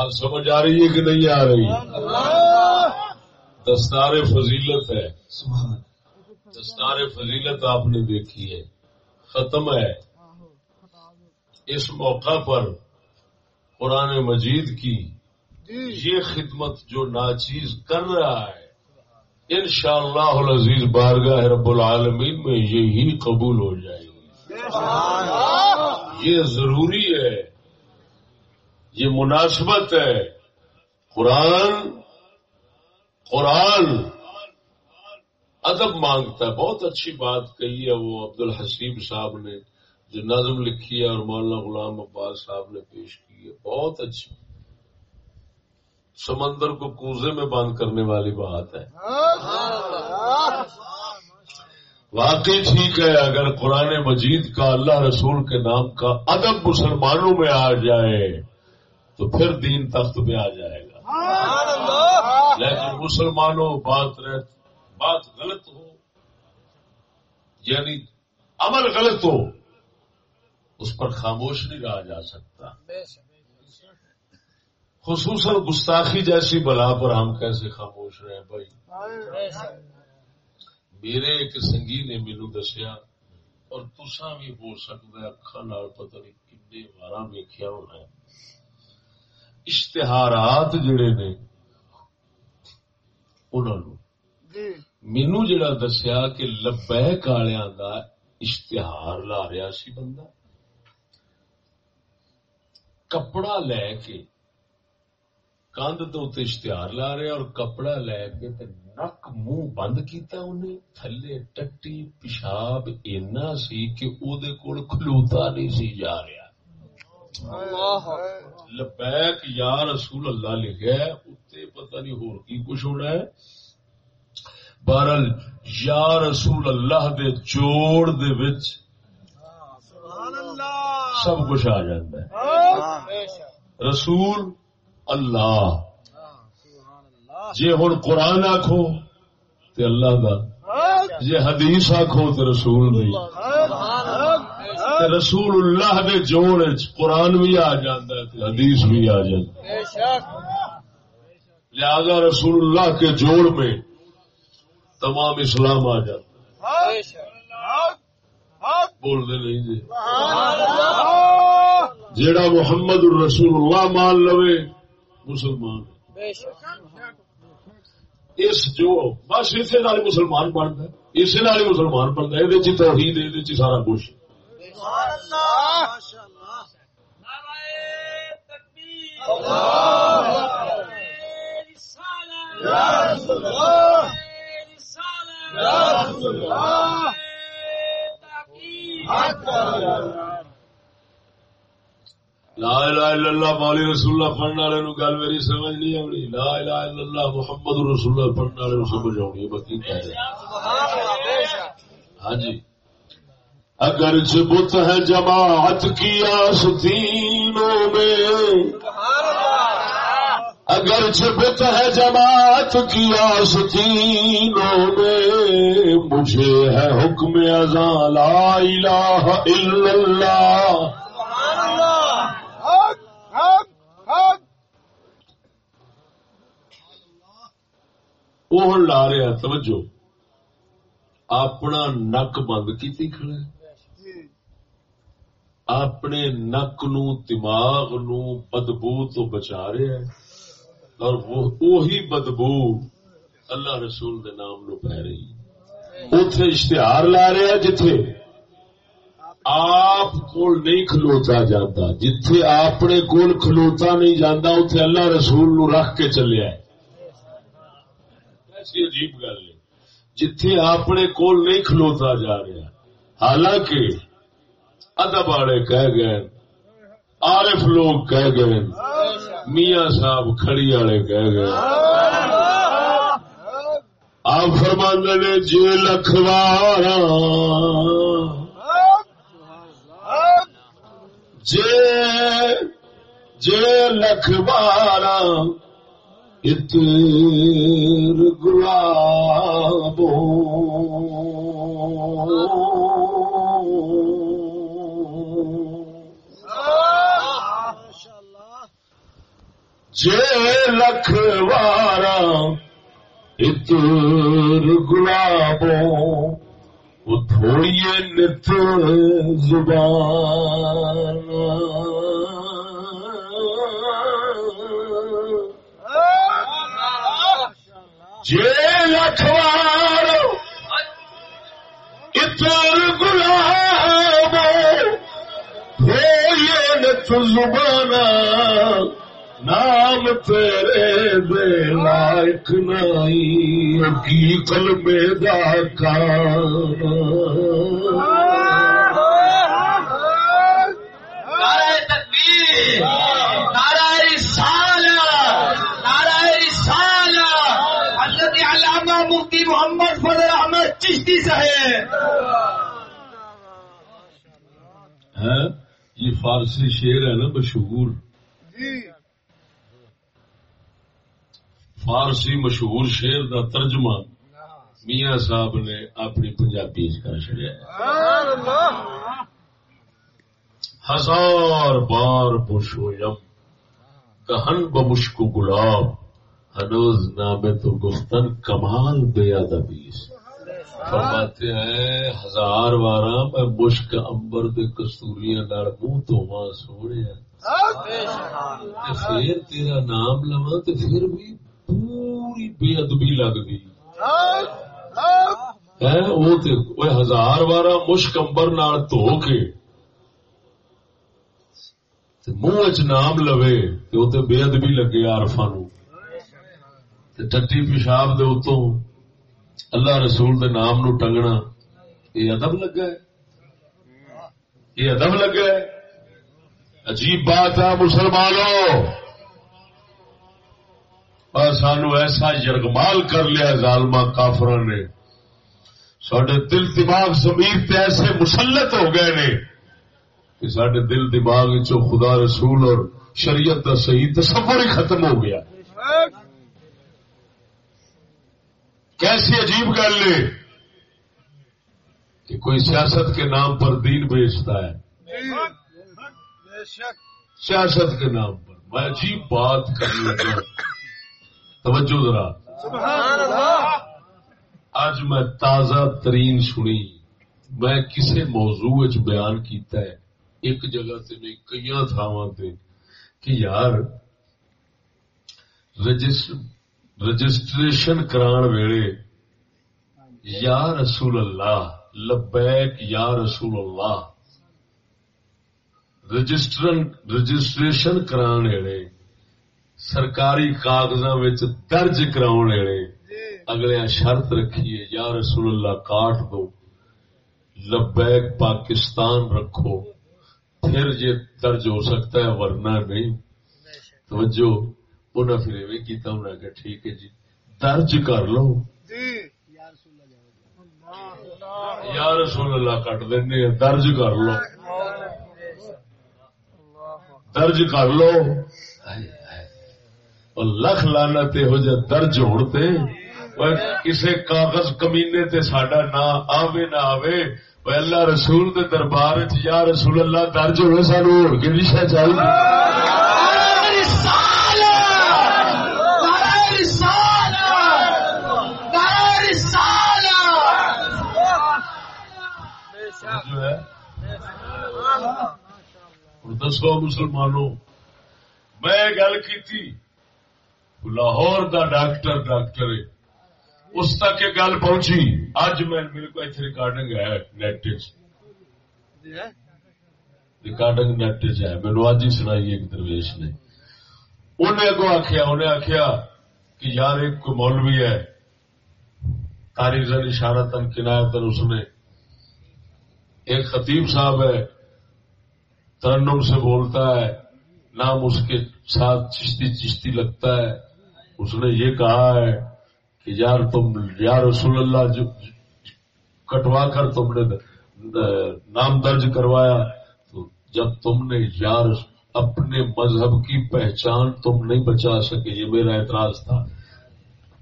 بات سمجھ آ رہی ہے کہ نہیں آ رہی؟ دستار فضیلت ہے۔ دستار فضیلت آپ نے دیکھی ہے۔ ختم ہے۔ اس موقع پر قرآن مجید کی یہ خدمت جو ناچیز کر رہا ہے ان شاء اللہ عزیز بارگاہ رب العالمین میں یہی قبول ہو جائے گی۔ یہ ضروری ہے۔ یہ مناسبت ہے۔ قرآن قرآن۔ ادب مانگتا ہے۔ بہت اچھی بات کہی ہے وہ عبد الحسیب صاحب نے، جو نظم لکھی ہے اور مولانا غلام عباس صاحب نے پیش کی ہے۔ بہت اچھی۔ سمندر کو کوزے میں بند کرنے والی بات ہے۔ واقعی ٹھیک ہے۔ اگر قرآن مجید کا اللہ رسول کے نام کا ادب مسلمانوں میں آ جائے تو پھر دین تخت میں آ جائے گا۔ لیکن مسلمانوں بات بات غلط ہو یعنی عمل غلط ہو اس پر خاموش نہیں رہا جا سکتا۔ خصوصاً گستاخی جیسی بلا پر ہم کیسے خاموش رہے بھائی؟ میرے ایک سنگی نے مینو دسیا اور تسا بھی ہو سکتا ہے اکھا پتہ نہیں کنے بارہ ویکیا ہونا ہے۔ اشتہارات جڑے نے انہوں
جی۔
مینو جڑا دسیا کہ لبیک والوں دا اشتہار لا رہا سی بندہ۔ کپڑا لے کے کندھ تو اشتہار لا رہے اور کپڑا لے کے تے نک منہ بند کیتا انہیں۔ تھلے ٹٹی پیشاب اینا سی کہ او دے کول کھلوتا نہیں سی جا رہا لبیک یا رسول اللہ لکھا ہے اتنے پتہ نہیں ہور کی کچھ ہونا ہے۔ بہرحال یا رسول اللہ دے جوڑ دے وچ سب کچھ آ جاتا ہے۔ رسول اللہ۔ جی ہوں قرآن آخو تو اللہ دا جی حدیث آخو تو رسول دی۔ تے رسول اللہ دے جوڑ قرآن بھی آ جاتا ہے حدیث بھی آ جاتا لہذا رسول اللہ کے جوڑ میں تمام اسلام آ جاتا ہے۔ بول دے نہیں جی۔ جیڑا محمد الرسول اللہ مان لوے مسلمان اس جو بس نال مسلمان بنتا ہی مسلمان بنتا ہے یہ توحید یہ سارا کچھ۔ لا الہ الا اللہ مولی رسول اللہ پڑھنے والے نو گل میری سمجھ نہیں آنی لا الہ الا اللہ محمد رسول اللہ پڑھنے والے نو سمجھ آنی رہے ہاں جی۔ اگر بت ہے جماعت کی آستینوں میں، اگر بت ہے جماعت کی آستینوں میں، مجھے ہے حکم ازاں لا الہ الا اللہ۔ وہ لا رہا توجہ۔ اپنا نک بند کی کھڑا ہے۔ اپنے نک نو، دماغ نو بدبو تو بچا رہا ہے اور وہی بدبو اللہ رسول دے نام نو پہ رہی اتے اشتہار لا رہا جتھے آپ کول نہیں کھلوتا جاتا، جتھے اپنے کول کھلوتا نہیں جاتا اتے اللہ رسول نو رکھ کے چلیا ہے ایسی عجیب گل ہے۔ جتھے اپنے کول نہیں کھلوتا جا رہا، حالانکہ ادب والے کہہ گئے عارف لوگ کہہ گئے میاں صاحب کھڑی والے کہہ گئے آپ فرماندے نے جی لکھوارا جے جے لکھوارا اتر گلابوں۔ جے لکھ وارا اتر گلابوں، وہ تھوڑی نت زبان۔ جے لکھوار اتر گلاب تھوڑی نت زبان نام تیرے دے لائق نہیں کی قلبے دا کان
نعرہ تکبیر نعرہ رسالہ نعرہ رسالہ۔ حضرت علامہ مفتی محمد فضل احمد چشتی صاحب۔
ہے یہ فارسی شعر ہے نا مشہور
جی
فارسی مشہور شعر دا ترجمہ میاں صاحب نے اپنی پنجابی کر چڑیا ہزار بار بشویم دہن بمشک گلاب ہنوز نامے تو گفتن کمال بے ادبی فرماتے ہیں ہزار بارہ میں مشک امبر دے کستوریاں نال منہ تو ماں سونے پھر تیرا نام لواں تے پھر بھی بے ادبی لگ گئی؟ ہے وہ تے وہ ہزار بارہ مشک امبر نال دھو کے منہ چ نام وہ تے بے ادبی لگے عارفاں نو ٹٹی پیشاب دے اتوں اللہ رسول دے نام نو ٹنگنا یہ ادب لگا ہے؟ یہ ادب لگا ہے؟ عجیب بات ہے مسلمانوں! اور سانو ایسا یرغمال کر لیا ظالمہ کافر نے۔ سڈے دل دماغ زمین تے ایسے مسلط ہو گئے نے کہ سڈے دل دماغ چو خدا رسول اور شریعت کا صحیح تصور ہی ختم ہو گیا۔ کیسی عجیب گل ہے کہ کوئی سیاست کے نام پر دین بیچتا ہے۔ سیاست کے نام پر۔ میں عجیب بات کرنے لگا توجہ ذرا۔
سبحان اللہ۔
اج میں تازہ ترین سنی۔ میں کسے موضوع بیان کیتا ہے ایک جگہ تے نہیں کئی تھاواں تے۔ کہ یار رجسٹر رجسٹریشن کران ویلے یا رسول اللہ لبیک یا رسول اللہ رجسٹرن رجسٹریشن کران ویلے سرکاری کاغذاں وچ درج کراون ویلے
جی۔
اگلے شرط رکھیے یا رسول اللہ کاٹ دو لبیک پاکستان رکھو پھر یہ درج ہو سکتا ہے ورنہ نہیں۔ توجہ انہیں پھر ایویں کیتا انہیں کہ ٹھیک ہے جی درج کر لو۔
جی۔
یا رسول اللہ کٹ دینے ہیں، درج کر لو۔ درج کر لو۔ لکھ لانا ہو جا درج ہوتے کسے کاغذ کمینے تے ساڈا نہ آوے نہ آوے اللہ رسول دے دربار یا رسول اللہ درج ہوئے سانو چاہیے جو ہے اور دسو مسلمانوں میں گل کی تھی لاہور دا ڈاکٹر ڈاکٹر اس تک یہ گل پہنچی۔ اج میں میرے کو اتنے ریکارڈنگ ہے نیٹ ریکارڈنگ نیٹ ہے۔ میرے اج ہی سنائی ایک درویش نے۔ انہیں اگو آخیا انہیں آخیا کہ یار ایک کوئی مولوی ہے۔ تاریخ اشارہ تن کنایتن اس نے۔ ایک خطیب صاحب ہے ترنم سے بولتا ہے نام اس کے ساتھ چشتی چشتی لگتا ہے۔ اس نے یہ کہا ہے کہ یار تم یا رسول اللہ جو کٹوا کر تم نے نام درج کروایا تو جب تم نے یار اپنے مذہب کی پہچان تم نہیں بچا سکے، یہ میرا اعتراض تھا،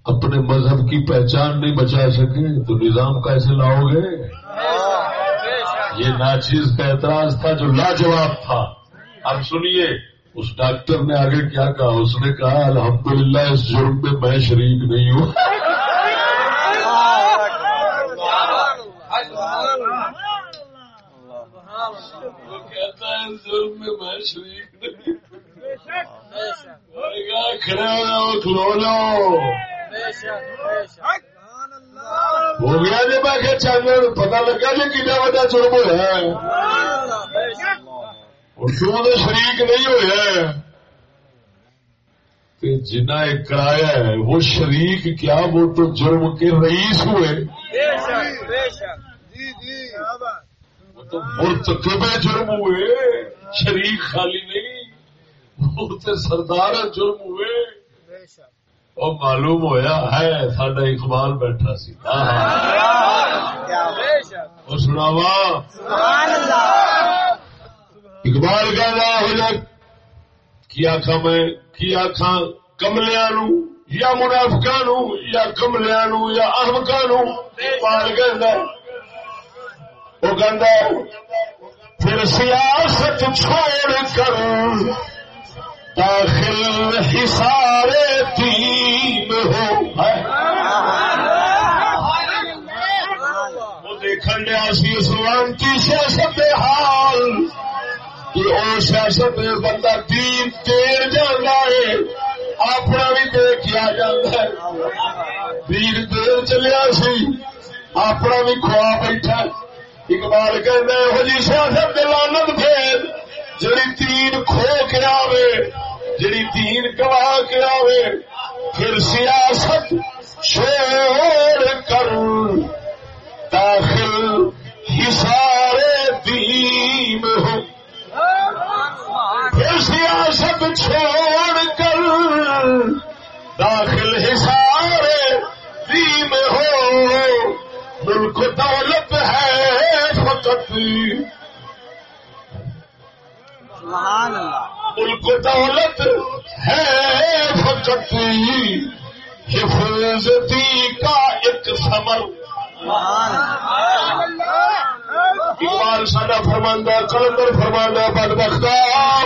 اپنے مذہب کی پہچان نہیں بچا سکے، تو نظام کیسے لاؤ گے؟ یہ ناچیز کا اعتراض تھا جو لاجواب تھا۔ اب سنیے اس ڈاکٹر نے آگے کیا کہا؟ اس نے کہا، الحمدللہ، اس جرم میں میں شریک نہیں ہوں۔ کہتا ہے، اس جرم میں میں شریک نہیں کھڑے ہو کھلو ہو گیا جی میں کہ چل پتا لگا جی کتنا بڑا جرم ہوا تو شریک نہیں ہوئے جنا کرایا ہے وہ شریک کیا وہ تو جرم کے رئیس ہوئے۔ وہ تو مرتکب جرم ہوئے شریک خالی نہیں۔ وہ تو سردار جرم ہوئے۔ اور معلوم ہویا ہے سڈا اقبال بیٹھا سی۔ سناوا اقبال کا ہو کیا کم ہے کیا کھا کملیا نو یا منافقا نو یا کملیا نو یا احمقا نو اقبال کہ وہ کہ پھر سیاست چھوڑ کر داخل حسار تین ہو. وہ دیکھن لیا سی اس لانتی سیاست حال۔ وہ سیاست میں بندہ دین تیر جانا ہے، اپنا بھی دیکھ آ جاتا ہے۔ دین تیر چلیا سی، اپنا بھی کھوا بیٹھا اقبال کہنا ہے جی سیاست لانت پھر جڑی تین کھو کے آوے، جڑی دین گوا کے آوے، پھر سیاست چھوڑ کر۔ داخل حسار دین ہو۔ پھر سیاست چھوڑ کر داخل حسار دین ہو۔ ملک دولت ہے فقط۔ ملک دولت ہے فقط۔ حفاظتی کا ایک سمر اقبال ساڈا فرماندہ کلندر فرماندہ بد بختا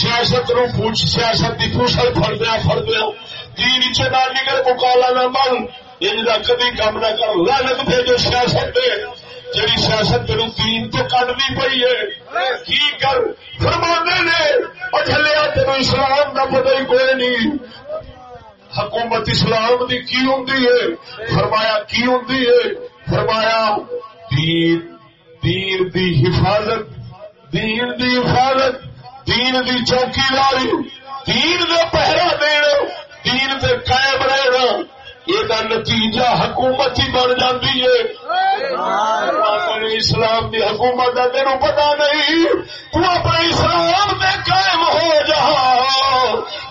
سیاست نو پوچھ، سیاست کی پوچھل فردیا فردیا تین چنا نکل مکالا نہ بن۔ ان کا کدی کام نہ کر۔ لانت بھیجو سیاست دے جی سیاست تیرو تین تو کٹنی پی ہے۔ کی کر؟ فرمانے نے۔ اور چلیا تین اسلام کا پتہ ہی کوئی نہیں۔ حکومت اسلام دی کی ہوں فرمایا کی ہوں فرمایا دین دین دی حفاظت، دین دی حفاظت، دین دی چوکی داری دین دے پہرا دینا، دین دے قائم رہنا۔ یہ نتیجہ حکومت ہی بن جاتی ہے۔ اسلام کی حکومت کا تین پتا نہیں۔ تو اپنے اسلام میں قائم ہو جا۔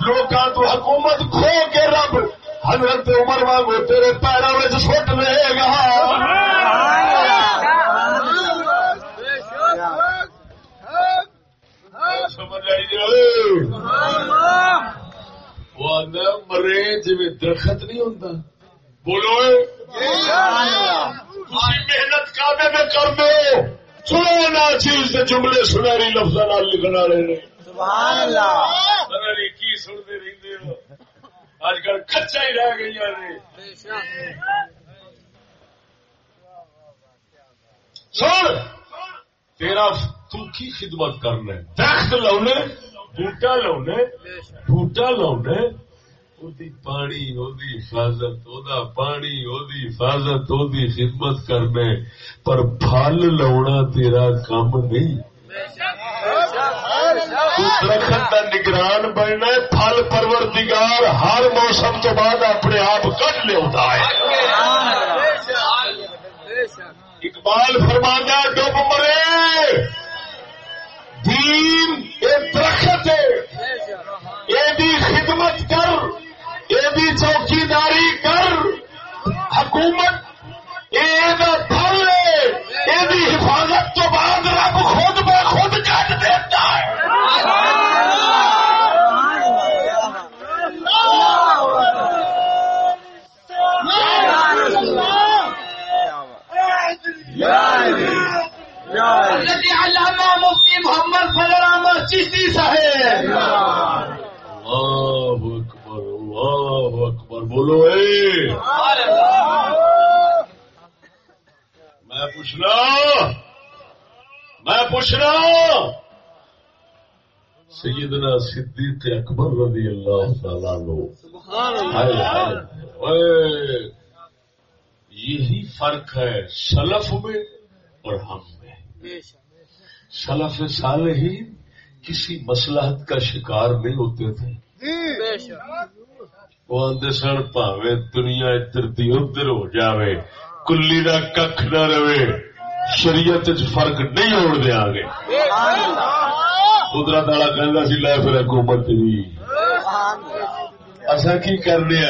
لوگ تو حکومت کھو کے رب۔ حضرت عمر واگو تیرے پیروں میں سٹ لے گا۔ سمجھ آئی وہ آدھا مرے جی درخت نہیں ہوتا بولو محنت کابے میں کر دو۔ سنو نہ چیز کے جملے سنہری لفظ لکھنا رہے کی سنتے رہتے ہو۔ اج کل کچا ہی رہ گئی سن۔ تیرا تو کی خدمت کرنا درخت لاؤنے؟ بوٹا لاؤنے بوٹا لاؤنے پانی حفاظت پانی حفاظت خدمت کرنے، پر پھل لاؤنا تیرا کام نہیں۔ درخت کا نگران بننا پھل پروردگار ہر موسم تو بعد اپنے آپ کٹ لیا ہے۔ اقبال فرمانا ڈب مرے۔ دین درخت ہے۔ یہ خدمت کر یہ چوکی داری کر۔ حکومت یہ حفاظت تو بعد رب خود بہ خود کٹ دیتا ہے۔
علامہ مفتی محمد فضل احمد چشتی صاحب۔
اللہ اکبر اللہ اکبر بولو اے۔ میں پوچھنا میں پوچھنا سیدنا صدیق اکبر رضی اللہ تعالی عنہ۔ یہی فرق ہے سلف میں اور ہم سلف صالحین کسی مسلحت کا شکار نہیں ہوتے تھے۔ وہ آدھے سن پاوے دنیا ادھر دی ادھر ہو جاوے، کلی کا کھ نہ رہے، شریعت فرق نہیں ہوڑ دیا گے قدرت والا کہہ سی، لے پھر حکومت بھی اصا کی کرنے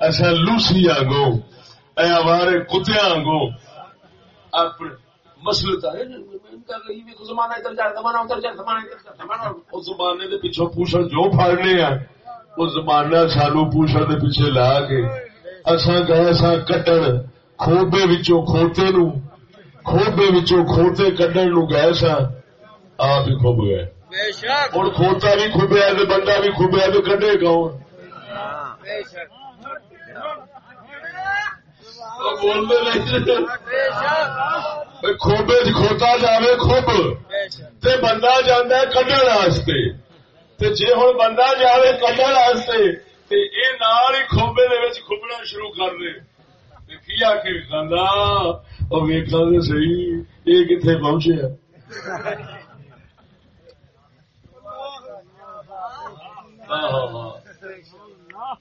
اصا لوسی آگو اے ہمارے کتے آگو اپنے مسئلے زمانے کے پیچھو پوچھل جو پڑنے ہیں وہ زمانہ سانو پوچھل کے پیچھے لا کے اصا گئے سا کٹن کھوبے وچوں کھوتے نو کھوبے وچوں کھوتے کڈن نو گئے سا آپ ہی کھوب گئے۔ ہوں کھوتا بھی کھبیا بندہ بھی کھبیا تو کڈے کون؟ کھوبے کھوتا جائے خوب تے بندہ جانا کڈن واسطے جی ہوں بندہ جائے کڈن واسطے یہ نال ہی کھوبے کھبنا شروع کر دے کی آ کے کھانا اور ویکا تو سی یہ کتنے پہنچے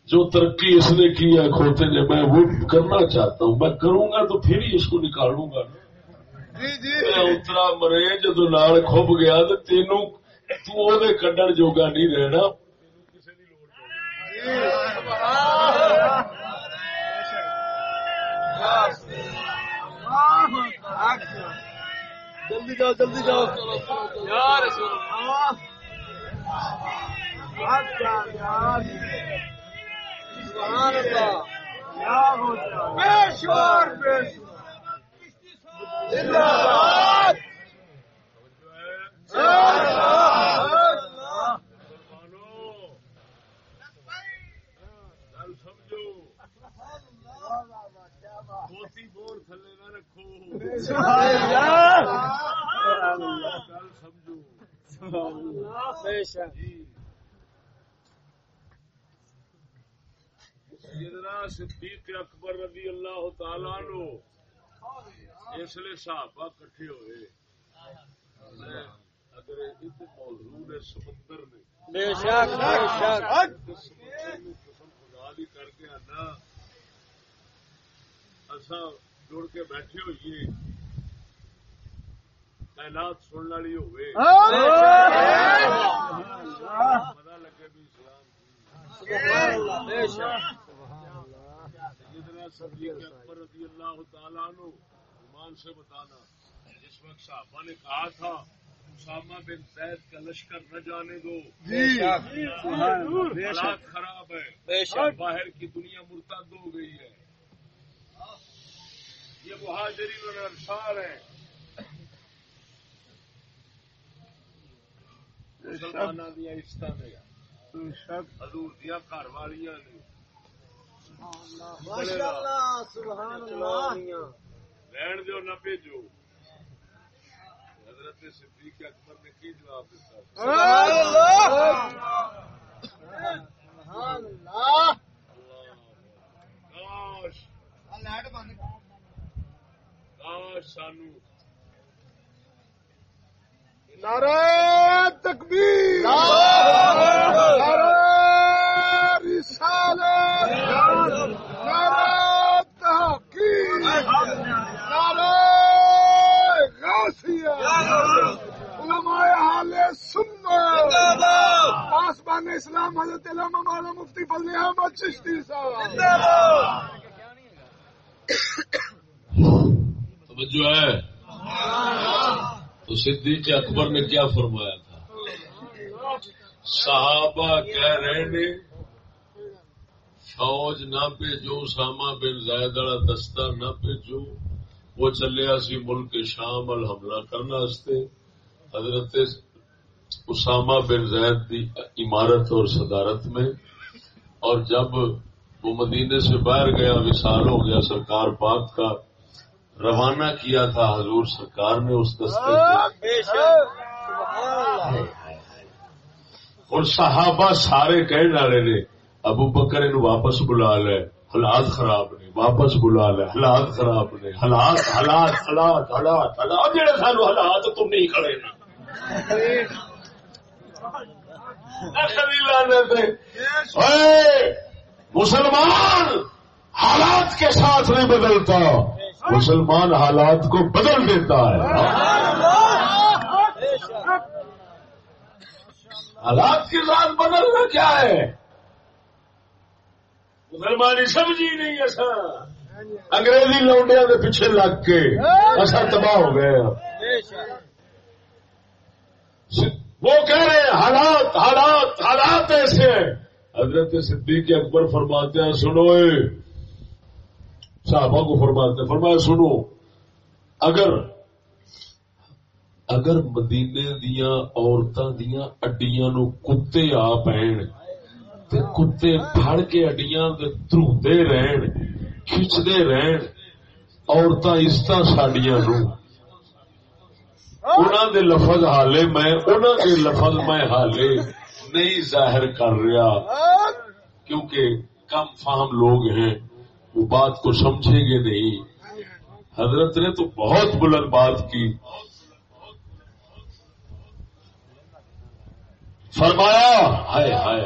جو ترقی اس نے کی ہے کھوتے نے میں وہ کرنا چاہتا ہوں میں کروں گا تو پھر ہی اس کو نکالوں گا اترا مرے جدو نال کھب گیا تو تینوں تو کڈن جوگا نہیں رہنا
جلدی جاؤ جلدی جاؤ یار
صدیق اکبر رضی اللہ تعالی نو اس لیے صحابہ کٹھے ہوئے اگر موضوع سمندر نے
بے شک بے شک
خدا دی کر کے آنا جڑ کے بیٹھے ہوئیے سننے والی ہوئے پتا لگے بھی اسلام
بے شک
سیدنا صدیق اکبر رضی اللہ تعالیٰ عنہ ایمان سے بتانا جس وقت صحابہ نے کہا تھا اسامہ بن زید کا لشکر نہ جانے دو۔ حالات خراب ہے باہر کی دنیا مرتد ہو گئی ہے۔ یہ مہاجرین اور انصار ہیں۔ مسلمانوں دیا عزت نے حضور دیا گھر والیاں نے۔ لین دو نہ بھیجو حضرت صدیق اکبر نے کی جواب دیتا کاش کاش سانو
نعرہ تکبیر نعرہ رسالت نعرہ تحقیق نعرہ غوثیہ علماء اہل سنت پاسبان اسلام حضرت علامہ مولانا مفتی فضل احمد چشتی صاحب
توجہ ہے تو صدیق اکبر نے کیا فرمایا تھا؟ صحابہ کہہ رہے نے، فوج نہ بھیجو، اسامہ بن زائد والا دستہ نہ بھیجو، وہ چلیا سی ملک شام ال حملہ کرنا واسطے۔ حضرت اسامہ بن زید کی عمارت اور صدارت میں۔ اور جب وہ مدینے سے باہر گیا، وصال ہو گیا، سرکار پاک کا روانہ کیا تھا حضور سرکار نے اس دستے کو؟ اور صحابہ سارے کہنے والے نے ابو بکر واپس بلا لے حالات خراب نے واپس بلا لے حالات خراب نے حالات حالات حالات حالات حالات جڑے سانو حالات تم نہیں کھڑے نا۔ مسلمان حالات کے ساتھ نہیں بدلتا۔ مسلمان حالات کو بدل دیتا ہے۔ حالات کے ساتھ بدلنا کیا ہے؟ مسلمانی سمجھی نہیں ایسا انگریزی لوڈیا کے پیچھے لگ کے ایسا تباہ ہو گئے ہاں۔ وہ کہہ رہے ہیں، حالات حالات حالات ایسے ہیں۔ حضرت صدیق اکبر فرماتے ہیں، سنو صحابہ کو فرماتے فرمایا، سنو، اگر اگر مدینے دیا عورتوں دیا اڈیاں نو کتے آ پین تے کتے پھڑ کے اڈیاں دروندے رہن، کھچدے رہن، عورتاں عزت ساڈیاں نو۔ انہاں دے لفظ حالے میں انہاں دے لفظ میں حالے نہیں ظاہر کر رہا، کیونکہ کم فہم لوگ ہیں۔ وہ بات کو سمجھیں گے نہیں۔ حضرت نے تو بہت بلند بات کی۔ فرمایا، ہائے ہائے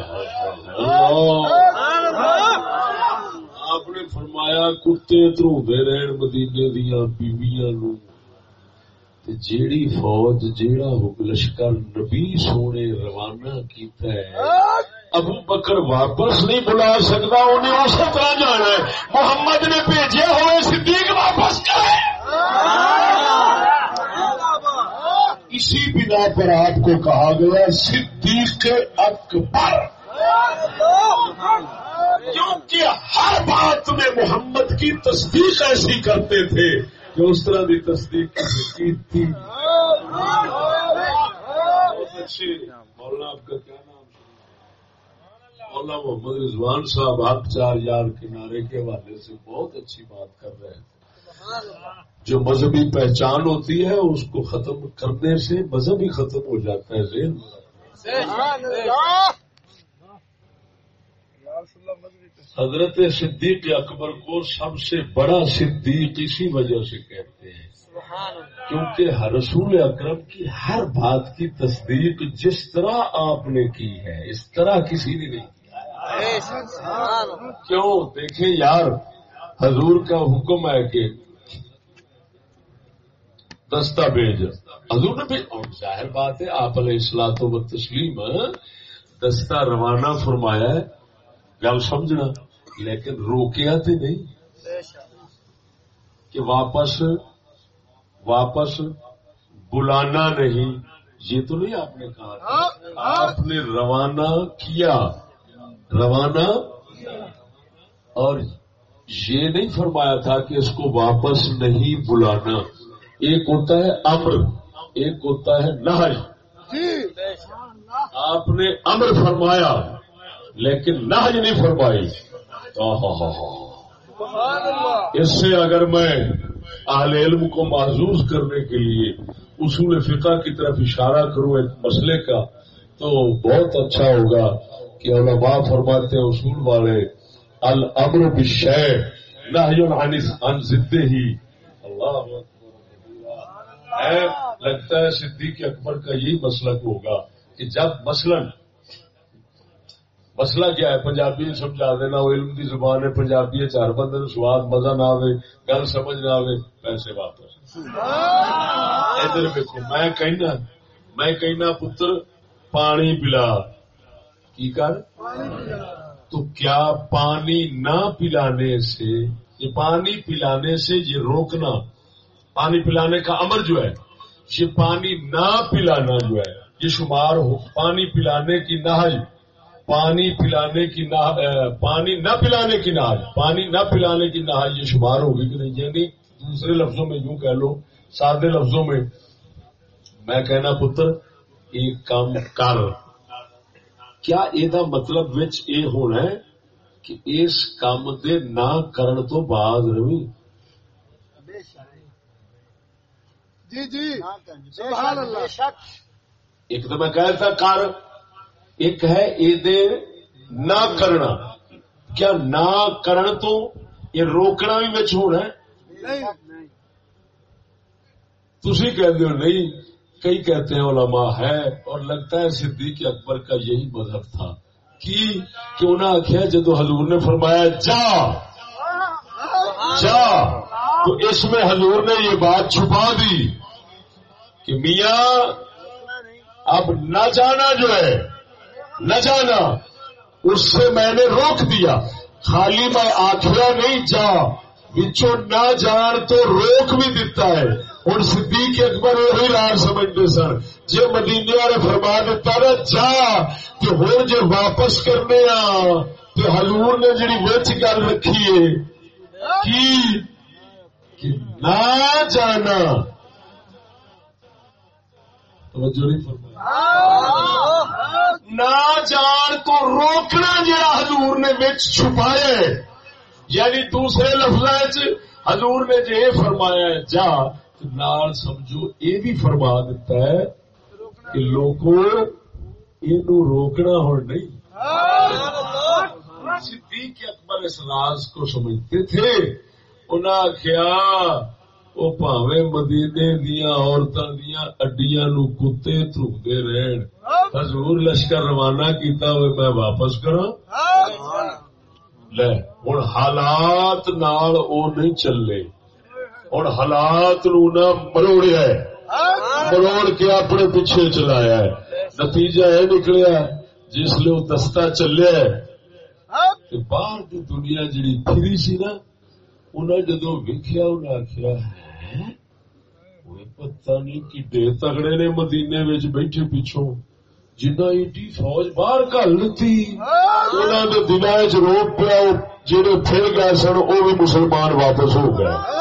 آپ نے فرمایا، کتے دروندے رہن مدینے دیا بیویاں نو جیڑی فوج، جیڑا لشکر نبی سونے روانہ کیتا ہے ابو بکر واپس نہیں بلا سکتا انہیں اسی طرح جانا ہے۔ محمد نے بھیجے ہوئے صدیق واپس کرے۔ اسی بنا پر آپ کو کہا گیا صدیق اکبر۔ کیونکہ ہر بات میں محمد کی تصدیق ایسی کرتے تھے کہ اس طرح کی تصدیق تھی۔ مولانا آپ کا کیا نام مولانا محمد رضوان صاحب حق چار یار کنارے کے حوالے سے بہت اچھی بات کر رہے ہیں۔ جو مذہبی پہچان ہوتی ہے، اس کو ختم کرنے سے مذہب ہی ختم ہو جاتا ہے، ذہن۔ حضرت صدیق اکبر کو سب سے بڑا صدیق اسی وجہ سے کہتے ہیں۔ کیونکہ رسول اکرم کی ہر بات کی تصدیق جس طرح آپ نے کی ہے، اس طرح کسی نے نہیں کیا کیوں؟ دیکھیں یار، حضور کا حکم ہے کہ دستاویز حضور نے ظاہر بات ہے، آپ علیہ السلاط و تسلیم دستہ روانہ فرمایا ہے۔ گل سمجھنا؟ لیکن روکیا تو نہیں۔ کہ واپس واپس بلانا نہیں۔ یہ تو نہیں آپ نے کہا آپ نے روانہ کیا۔ روانہ اور یہ نہیں فرمایا تھا کہ اس کو واپس نہیں بلانا۔ ایک ہوتا ہے امر، ایک ہوتا ہے نہج۔ آپ نے امر فرمایا، لیکن نہج نہیں فرمائی۔ اس سے اگر میں اہل علم کو محظوظ کرنے کے لیے اصول فقہ کی طرف اشارہ کروں ایک مسئلے کا، تو بہت اچھا ہوگا۔ کہ علماء فرماتے ہیں اصول والے الامر بشے نہ ضد ہی۔ اللہ ہے لگتا ہے صدیق اکبر کا یہی مسلک ہوگا کہ جب مثلا مسئلہ کیا ہے پنجابی سمجھا دینا وہ علم کی زبان ہے پنجابی چار بندے سواد مزہ نہ آئے گل سمجھ نہ آئے پیسے واپس۔ ادھر دیکھو میں کہنا میں کہنا پتر پانی پلا۔ کی کر تو کیا پانی نہ پلانے سے، یہ پانی پلانے سے یہ روکنا، پانی پلانے کا امر جو ہے، یہ پانی نہ پلانا جو ہے، یہ شمار ہو، پانی پلانے کی نہ پانی پلانے کی نہ پانی نہ پلانے کی نہ پانی نہ پلانے کی نہ یہ شمار ہوگی کہ نہیں؟ یعنی دوسرے لفظوں میں یوں کہہ لو، سادے لفظوں میں میں کہنا پتر، ایک کام کر۔ کیا یہ مطلب وچ یہ ہونا ہے کہ اس کام دے نہ کرن تو بعد روی؟
جی جی. سبحان اللہ.
ایک تو میں کہتا کر ایک ہے اے دے نہ کرنا. کیا نہ کرن تو یہ روکنا بھی بچ ہونا ہے؟
نہیں.
تھی کہتے ہو نہیں. کئی کہتے ہیں علماء ہے اور لگتا ہے صدیق اکبر کا یہی مذہب تھا۔ کی؟ کہ انہیں آخیا جدو حضور نے فرمایا جا۔ جا۔ تو اس میں حضور نے یہ بات چھپا دی کہ میاں، اب نہ جانا جو ہے، نہ جانا، اس سے میں نے روک دیا۔ خالی میں آخیا نہیں، جا۔ بچوں نہ جان تو روک بھی دیتا ہے۔ ہوں صدیق اکبر وہی راج سمجھتے سن۔ جی مدینے والے فرما دیتا نا، جا تو ہوں جی واپس کرنے آ تو حضور نے جڑی وچ گل رکھی ہے، کی؟ کہ نہ جانا۔ توجہ نہیں فرمایا نہ جان تو روکنا جڑا حضور نے بچ چھپایا ہے۔ یعنی دوسرے لفظ حضور نے جو یہ فرمایا ہے، جا۔ نال سمجھو یہ بھی فرما دیتا ہے کہ لوگوں یہ روکنا ہو نہیں۔ صدیق اکبر اس راز کو سمجھتے تھے۔ انہیں آخیا وہ پاوے مدینے دیا عورتوں دیا اڈیاں نو کتے تھوکتے رہن۔ حضور لشکر روانہ کیتا ہوئے میں واپس کرا لے ہوں حالات نال او نہیں چلے۔ ہوں حالات نو نہ مروڑیا ہے۔ مروڑ کے اپنے پیچھے چلایا ہے۔ نتیجہ یہ نکلیا جس لیے وہ دستا چلیا ہے۔ کہ باہر کی دنیا جڑی پھری سی نا انہیں جدو ویکیا انہیں آخیا پتا نہیں کڈے تگڑے نے مدینے بیٹھے پیچھوں۔ جنہ ایڈی فوج باہر گل تھی انہوں نے دل چ روپ پیا جہے پھر گئے سن وہ بھی مسلمان واپس ہو گئے۔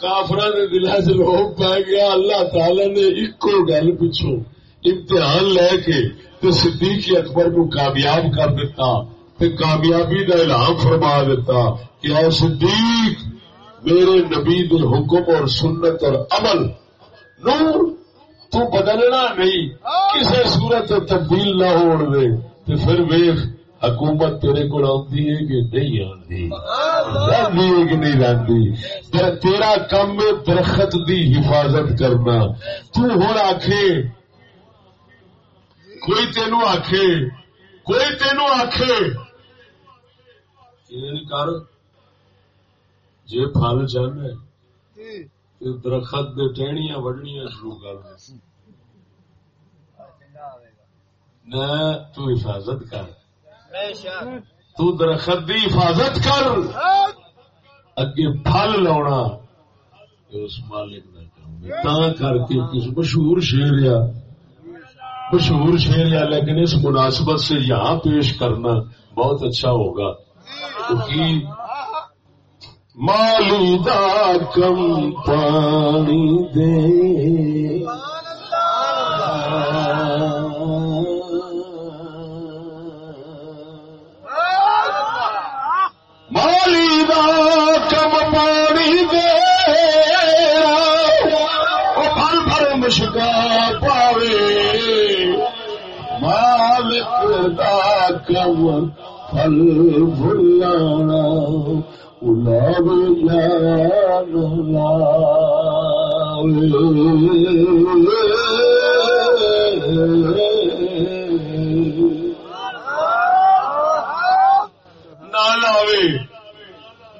کافر کے دل چ روپ پی گیا اللہ تعالی نے ایک گل پچھو امتحان لے کے تو صدیق اکبر نو کامیاب کر دیتا، تے کامیابی کا اعلان فرما دیتا کہ اے صدیق، میرے نبی دے حکم اور سنت اور عمل نو تو بدلنا نہیں کسی صورت تبدیل نہ ہو دے تو پھر ویخ حکومت تیرے کو آتی ہے کہ نہیں آتی رہی ہے کہ نہیں رہتی تیرا کم درخت دی حفاظت کرنا۔ تو ہوں آخے کوئی تینو آخے کوئی تینو آخے کر۔ جی پھل چاہنا درخت دے ٹہنیاں وڈنیاں شروع کر دے۔ نہ تو حفاظت کر۔ تو درخت دی حفاظت کر۔ اگے پھل لاؤنا۔ اس مالک نہ کر کے کس مشہور شیر یا مشہور شیر یا، لیکن اس مناسبت سے یہاں پیش کرنا بہت اچھا ہوگا۔ کیونکہ مالی دا کم پانی دے۔ دا کم پھل بھلانا نال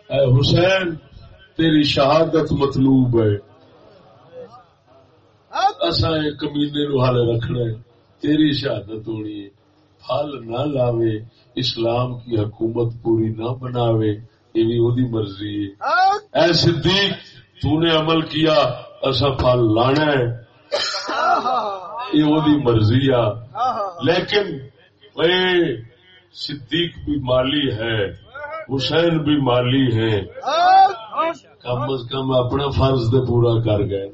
اے حسین، تیری شہادت مطلوب ہے۔ اصا کمینے نو حال رکھنا ہے۔ تیری شہادت ہونی ہے۔ پھل نہ لاوے، اسلام کی حکومت پوری نہ بناوے یہ بھی وہی مرضی ہے۔ اے صدیق تو نے عمل کیا اصا پھل لانا ہے۔ یہ وہی مرضی آ۔ لیکن اے صدیق بھی مالی ہے، حسین بھی مالی ہے۔ کم از کم اپنا فرض تو پورا کر گئے۔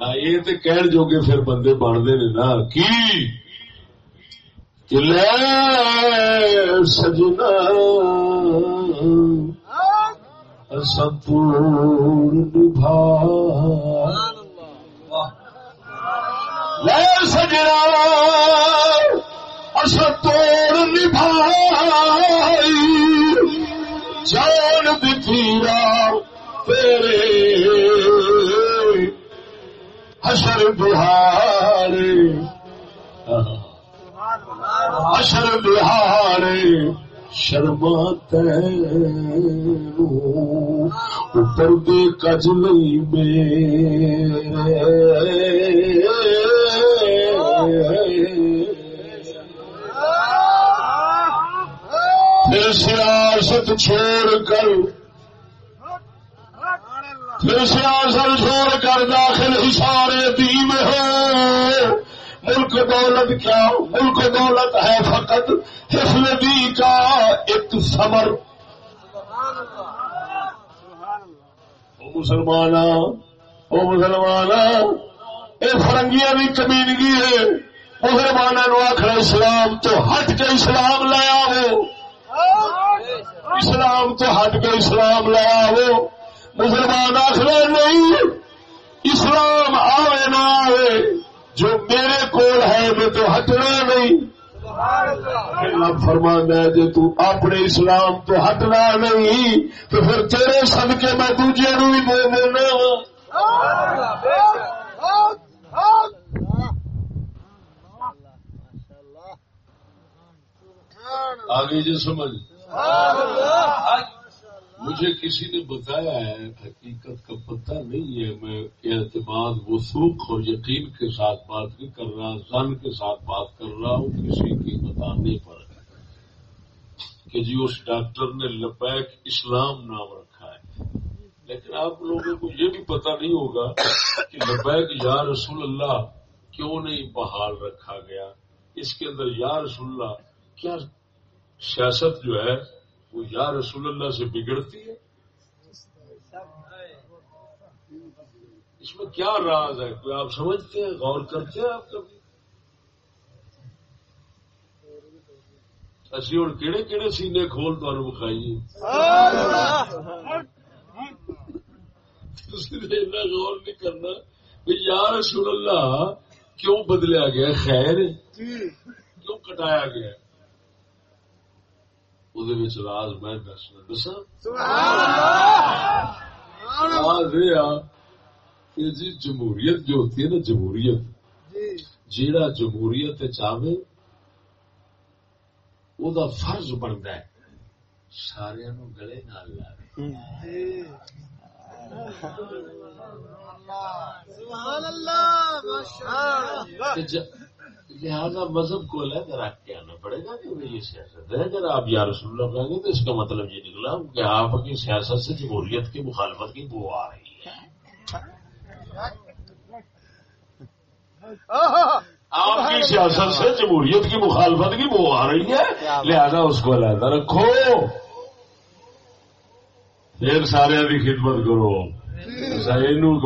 ہاں، یہ تو کہن جو کہ پھر بندے بنتے نے نا۔ کی؟ کہ لے سجنا. سپور نبھا لے سجنا. توڑ نبھائی جان بتیرا تیرے. حشر بہار حشر بہار، شرما تر دے کج نہیں پھر سیاست چھوڑ کر، پھر سیاست چھوڑ کر داخل اشارے دین ہو۔ ملک دولت کیا؟ ملک دولت ہے فقط حفظ دی کا ایک سمر مسلمان او مسلمان اے فرنگیاں بھی کمینگی ہے۔ مسلمانوں آخر اسلام تو ہٹ کے اسلام لیا ہو اسلام تو ہٹ کے اسلام لیا ہو مسلمان آخر نہیں، اسلام آئے نہ آئے جو میرے کول ہے، میں تو ہٹنا نہیں۔ فرمانا ہے جی تو اپنے اسلام تو ہٹنا نہیں، تو پھر تیرے سب کے میں دوجے نو بھی دے دینا۔ آگے جی سمجھ۔ مجھے کسی نے بتایا ہے، حقیقت کا پتہ نہیں ہے، میں اعتماد وسوخ اور یقین کے ساتھ بات نہیں کر رہا، زن کے ساتھ بات کر رہا ہوں، کسی کے بتانے پر۔ کہ جی اس ڈاکٹر نے لبیک اسلام نام رکھا ہے۔ لیکن آپ لوگوں کو یہ بھی پتہ نہیں ہوگا کہ لبیک یا رسول اللہ کیوں نہیں بحال رکھا گیا؟ اس کے اندر یا رسول اللہ، کیا سیاست جو ہے وہ یا رسول اللہ سے بگڑتی ہے؟ اس میں کیا راز ہے؟ کوئی آپ سمجھتے ہیں؟ غور کرتے ہیں آپ کبھی؟ اسی اور کہڑے کہڑے سینے کھول تمہیں بکھائیے۔ غور نہیں کرنا کہ یا رسول اللہ کیوں بدلیا گیا خیر کیوں کٹایا گیا راز میں دسنا دسا راز یہ جی جمہوریت جو ہوتی ہے نا جمہوریت جیڑا جمہوریت چاہے وہ فرض بنتا ہے۔ سارے گلے نال لا لہٰذا مذہب کو علیحدہ رکھ کے آنا پڑے گا کہ یہ سیاست ہے۔ اگر آپ یا رسول اللہ کہیں گے تو اس کا مطلب یہ نکلا کہ آپ کی سیاست سے جمہوریت کی مخالفت کی بو آ رہی ہے۔ آپ کی سیاست سے جمہوریت کی مخالفت کی بو آ رہی ہے۔ لہذا اس کو علیحدہ رکھو۔ پھر سارے کی خدمت کرو۔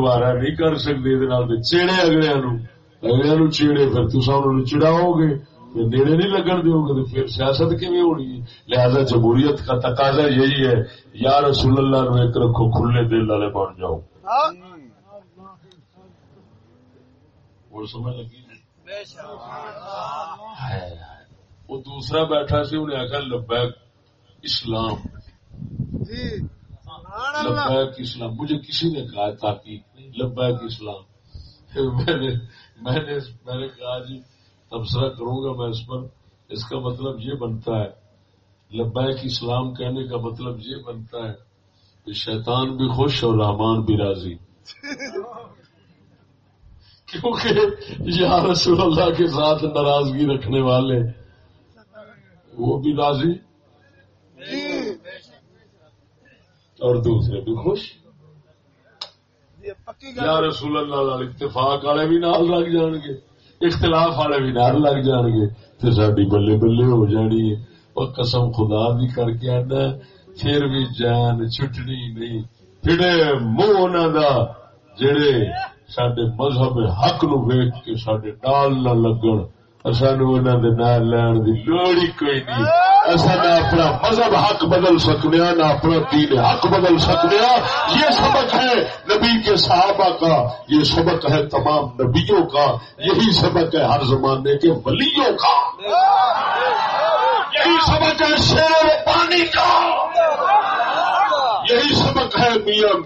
گوارا نہیں کر سکتے چیڑے اگلے اگلے چیڑے پھر تصا انہوں چڑاؤ گے نیڑے نہیں لگن دو گے پھر سیاست کی ہونی لہذا جمہوریت کا تقاضا یہی ہے یا رسول اللہ نو ایک رکھو کھلے دل والے بن جاؤ اور سمجھ لگی وہ دوسرا بیٹھا سی انہیں آخر لبیک اسلام لبیک اسلام مجھے کسی نے کہا تاکہ لبیک اسلام میں نے میں نے میں نے کہا جی تبصرہ کروں گا میں اس پر۔ اس کا مطلب یہ بنتا ہے لبیک اسلام کہنے کا مطلب یہ بنتا ہے کہ شیطان بھی خوش اور رحمان بھی راضی۔ کیونکہ یا رسول اللہ کے ساتھ ناراضگی رکھنے والے وہ بھی راضی اور دوسرے بھی خوش۔ یا رسول اللہ اتفاق والے بھی نال لگ جان گے اختلاف والے بھی نال لگ جان گے تو ساری بلے بلے ہو جانی ہے۔ اور قسم خدا بھی کر کے آنا پھر بھی جان چھٹنی نہیں۔ پھڑے منہ انہوں دا جڑے سڈے مذہب حق نو ویچ کے سڈے نال نہ لگن۔ سانو انہوں نے نام لین کی لوڑ ہی کوئی نہیں۔ اصا نہ اپنا مذہب حق بدل سکنے نہ اپنا دین حق بدل سکنے یہ سبق ہے نبی کے صحابہ کا۔ یہ سبق ہے تمام نبیوں کا۔ یہی سبق ہے ہر زمانے کے ولیوں کا۔ یہی سبق ہے شیر پانی کا۔ یہی سبق ہے میاں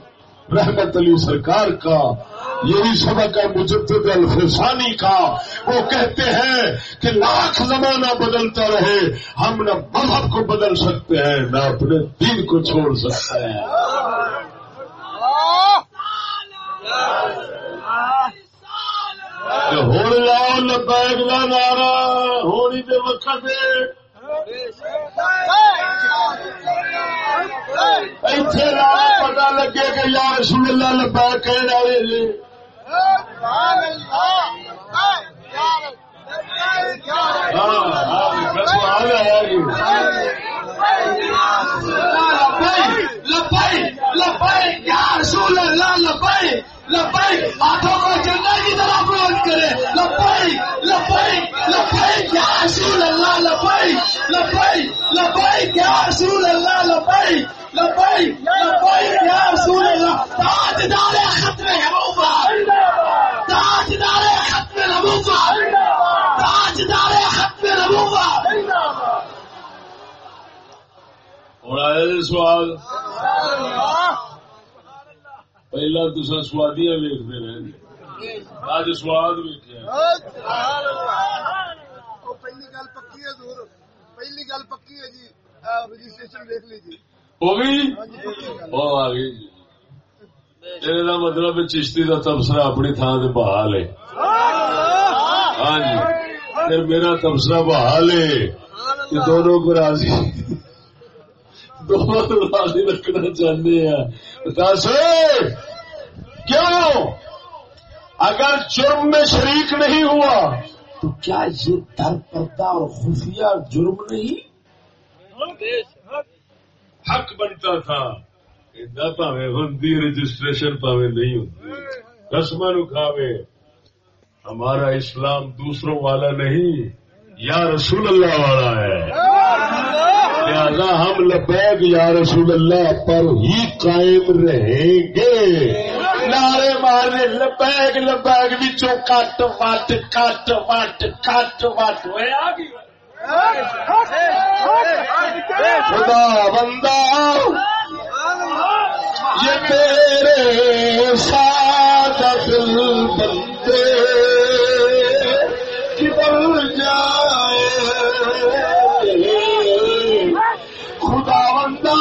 رحمت علی سرکار کا۔ یہی سبق ہے مجدد الفسانی کا۔ وہ کہتے ہیں کہ لاکھ زمانہ بدلتا رہے، ہم نہ مذہب کو بدل سکتے ہیں، نہ اپنے دین کو چھوڑ سکتے ہیں۔ ہوں لاؤ لبیک کا نارا ہونی دے وقت۔ پتا لگے کہ یار رسول اللہ لبیک کہنے والے
طرح اپروچ کرے۔ لپائی لپائی لپائی کیا رسول اللہ تاج دار ختم حبوبہ تاج دار ختم حبوبہ تاج دار ختم
ہوں آیا سوال؟ پہلا تصا سوادیاں ویکتے رہے اج سواد ویکیا
پہلی گل پکی ہے ضرور پہلی گل پکی ہے جی۔ رجسٹریشن دیکھ لیجیے۔
وہ بھی؟ وہ آ گئی جی۔ یہ مطلب چشتی کا تبصرہ اپنی تھان سے بحال ہے ہاں جی پھر میرا تبصرہ بحال ہے کہ دونوں کو راضی دونوں کو راضی رکھنا چاہتے ہیں دس کیوں اگر جرم میں شریک نہیں ہوا تو کیا یہ در پردہ اور خفیہ جرم نہیں حق بنتا تھا پاوے ہندی رجسٹریشن پاوے نہیں ہوتی رسم کھاوے ہمارا اسلام دوسروں والا نہیں یا رسول اللہ والا ہے لہذا ہم لبیک یا رسول اللہ پر ہی قائم رہیں گے نعرے مارے لبیک لبیک بچوں کٹ وٹ کٹ وٹ کٹ وٹ خدا بندہ یہ تیرے ساتھ دل بندے کدھر جائے خدا بندہ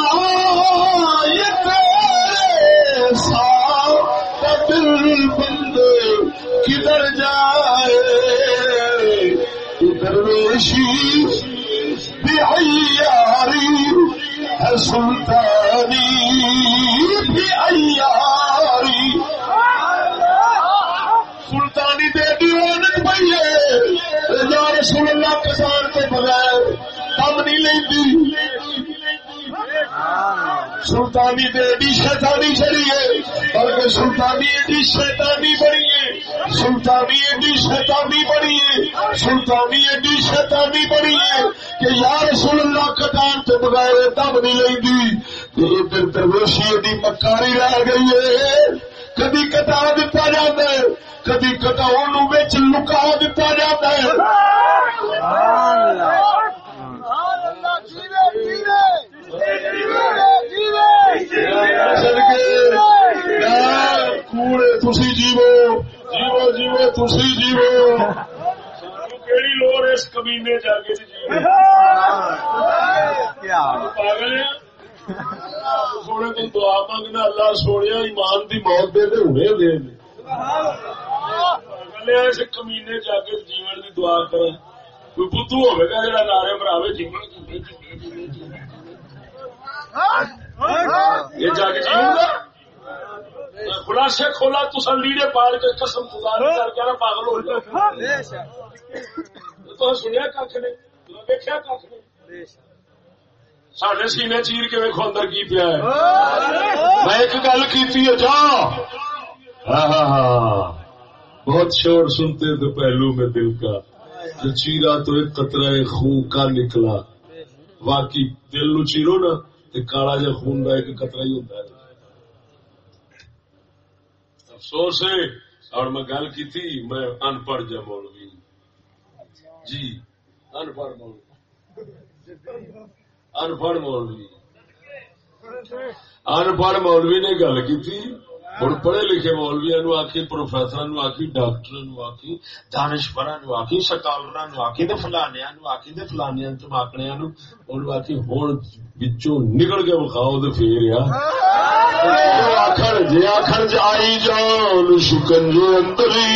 یہ تیرے ساتھ دل بندے کدھر جائے؟ درویشی بھی عیاری ہے سلطانی سلطانی دے ایڈی شیطانی چڑی ہے۔ بلکہ سلطانی ایڈی شیطانی بڑی ہے۔ سلطانی ایڈی شیطانی بڑی ہے۔ سلطانی ایڈی شیطانی بڑی ہے۔ کہ یا رسول اللہ کٹان کے بغیر دم نہیں لگی ادھر درویشی ایڈی مکاری رہ گئی ہے۔ کدی کٹا دیتا جاتا ہے کدی کٹاؤ بچ لکا دیتا جاتا ہے۔ کوڑے تھی جیو جیو جیو جیو لوڑ اس کمینے جا کے پاگل سونے دعا منگنا اللہ سونے ایمان دی موت دے دے دے اس کمینے جا کے جیون دی دعا کر کوئی بدھو ہوگا جا نعرے مراوے جیون یہ جا کے خلاصے کھولا تو لیڑے پار کے قسم خدا کر کے پاگل ہو جائے تو سنیا کھ نے؟ دیکھا کھ نے؟ سڈے سینے چیر کے ویکو اندر کی پیا میں ایک گل کی جا۔ ہاں، ہاں، ہاں۔ بہت شور سنتے تو پہلو میں دل کا۔ چیرا تو ایک قطرہ خون کا نکلا۔ واقعی دل نو چیرو نا۔ تو کالا جا خون کا ایک قطرہ ہی ہوتا ہے۔ افسوس ہے۔ اور میں گل کی تھی میں ان پڑھ جا مولوی۔ جی ان پڑھ مولوی۔ ان پڑھ مولوی۔ ان پڑھ مولوی نے گل کی تھی ہوں پڑھے لکھے مولویا نو آخی پروفیسر نو آخی ڈاکٹر نو آخی دانشور نو آخی سکالر نو آخی تو فلانیا نو آخی تو فلانیا چماکنیا نو آخی ہوں بچوں نکل کے بخاؤ تو پھر آخر جی آخر جائی جان شکن جو اندری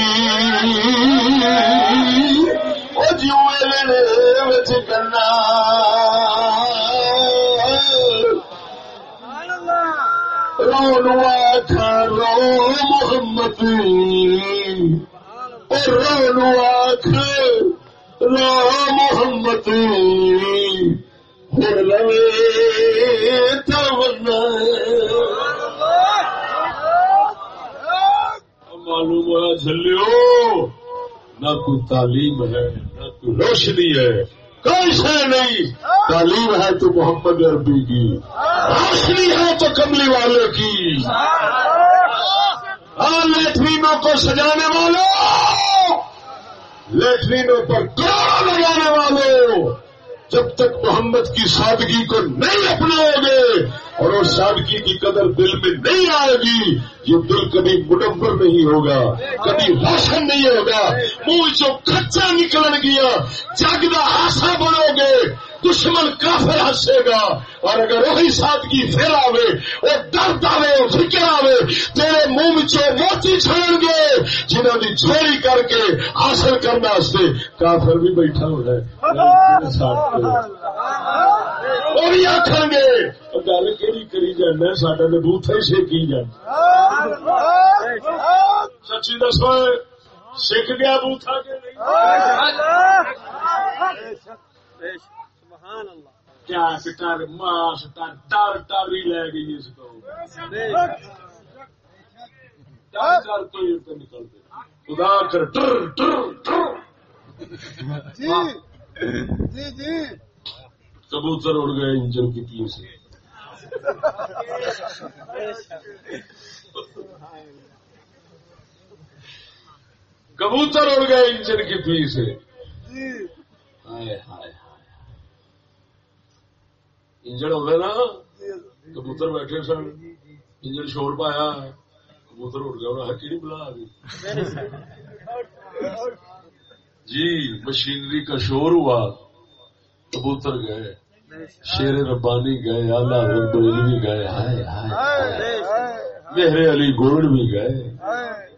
جیو کرنا رو رو محمد۔ رو آخ رو محمد۔ معلوم ہوا جلو نہ کوئی تعلیم ہے، نہ کوئی روشنی ہے۔ کوئی شہ نہیں۔ تعلیم ہے تو محمد عربی کی۔ روشنی ہے تو کملی والے کی۔ اور لیٹرینوں کو سجانے والوں۔ لیٹرینوں پر کروڑوں لگانے والوں؟ جب تک محمد کی سادگی کو نہیں اپناؤ گے اور اس سادگی کی قدر دل میں نہیں آئے گی، یہ دل کبھی مڈمبر نہیں ہوگا، کبھی روشن نہیں ہوگا۔ منہ جو کچا نکل گیا جگ کا آسا بنو گے، دشمن کافر ہنسے گا۔ اور اگر وہی سادگی پھر آوے اور درد آوے اور فکر آوے، تیرے منہ چو موتی چھڑ گے، جنہوں نے چوری کر کے حاصل کرنے واسطے کافر بھی بیٹھا ہو جائے وہ بھی آخر گے گل کہڑی کری جانا سڈا تو بوتھا ہی سیکی جانا سچی دسو، سیک گیا بوتھا کے ٹر ماس ٹر ٹر ہی لے گئی اس کو خدا کر ٹر ٹر ٹر جی جی کبوتر اڑ گئے انجن کی پی سے کبوتر اڑ گئے انجن کی پی سے انجن ہو گئے نا کبوتر بیٹھے سن انجن شور پایا کبوتر اڑ گیا انہیں ہکی نہیں بلا جی مشینری کا شور ہوا کبوتر گئے شیر ربانی گئے آلہ بریلوی گئے ہائے ہائے میرے علی گوڑ بھی گئے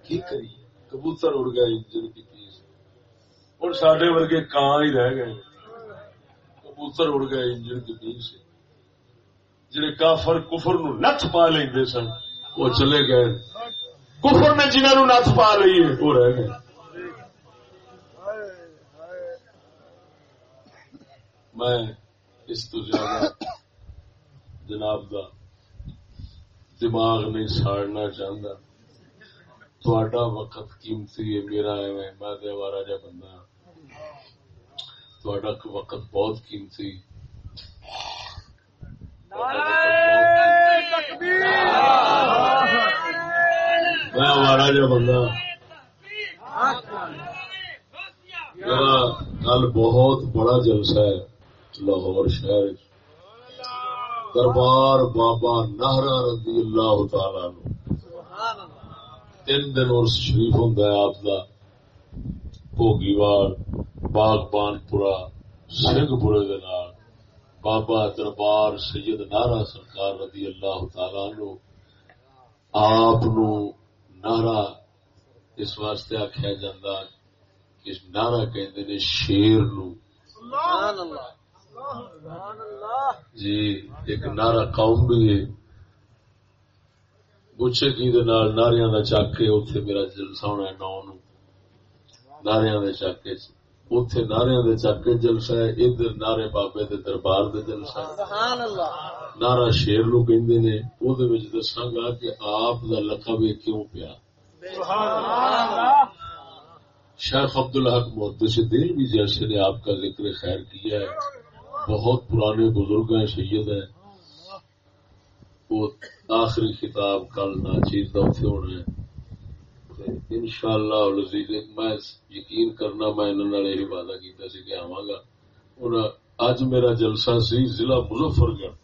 کی کری کبوتر اڑ گئے انجن کی پیس اور سڈے ورگے کان ہی رہ گئے کبوتر اڑ گئے انجن کی پیس جڑے کافر کفر نو نت پا لے سن، وہ چلے گئے۔ کفر نے جنہوں نت پا لی وہ رہ گئے۔ میں اس تو زیادہ جناب دا دماغ نہیں ساڑنا چاہتا تھوڑا وقت قیمتی ہے، میرا ہے میں دیوارا جا بندہ ہاں۔ تھوڑا وقت بہت قیمتی۔ میں ہمارا جا بندہ میرا کل بہت بڑا جلسہ ہے لاہور شہر دربار بابا نہرا رضی اللہ تعالی تین دن اور شریف ہوں آپ کا بوگی وار، باغبان پورا سنگ پورے بابا دربار سید نارا سرکار رضی اللہ تعالی نو آپ نارا اس واسطے آخیا جا نارا کہ شیر نو جی ایک نارا قوم بھی ہے۔ گچھے کی ناریاں کا چک کے اتنے میرا جلسہ ہونا نو نو۔ ناریاں دے کے اتے ناریاں دے چک کے جلسہ ہے ادھر نارے بابے دے دربار دے جلسہ ہے۔ نارا شیر نو کہندے نے او دے وچ دساں گا کہ آپ دا لقب کیوں پیا؟ شیخ عبدالحق محدث دل بھی جیسے نے آپ کا ذکر خیر کیا ہے۔ بہت پرانے بزرگ ہیں سید ہیں۔ وہ آخری خطاب کل ناچیز دفتے ہونے ان شاء اللہ میں یقین کرنا میں انہوں نے یہی وعدہ کیا سی کہ آواں گا۔ اج میرا جلسہ سی ضلع مظفر گڑھ۔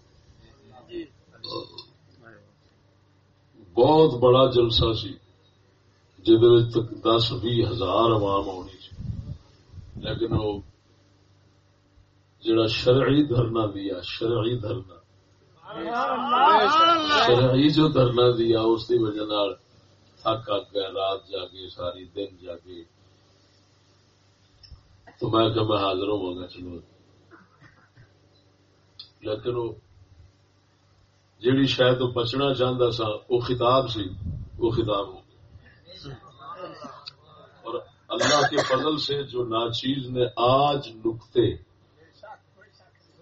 بہت بڑا جلسہ سی تک دس بھی ہزار عوام ہونی سی۔ لیکن وہ جڑا شرعی دھرنا دیا شرعی دھرنا۔ شرعی جو دھرنا دیا اس کی وجہ تھک آ گیا رات جاگے ساری دن جاگے تو میں کہ میں حاضر ہوا گا چلو۔ لیکن وہ جیڑی شاید وہ بچنا چاہتا سا، وہ خطاب سی، وہ خطاب ہو اور اللہ کے فضل سے جو ناچیز نے آج نقطے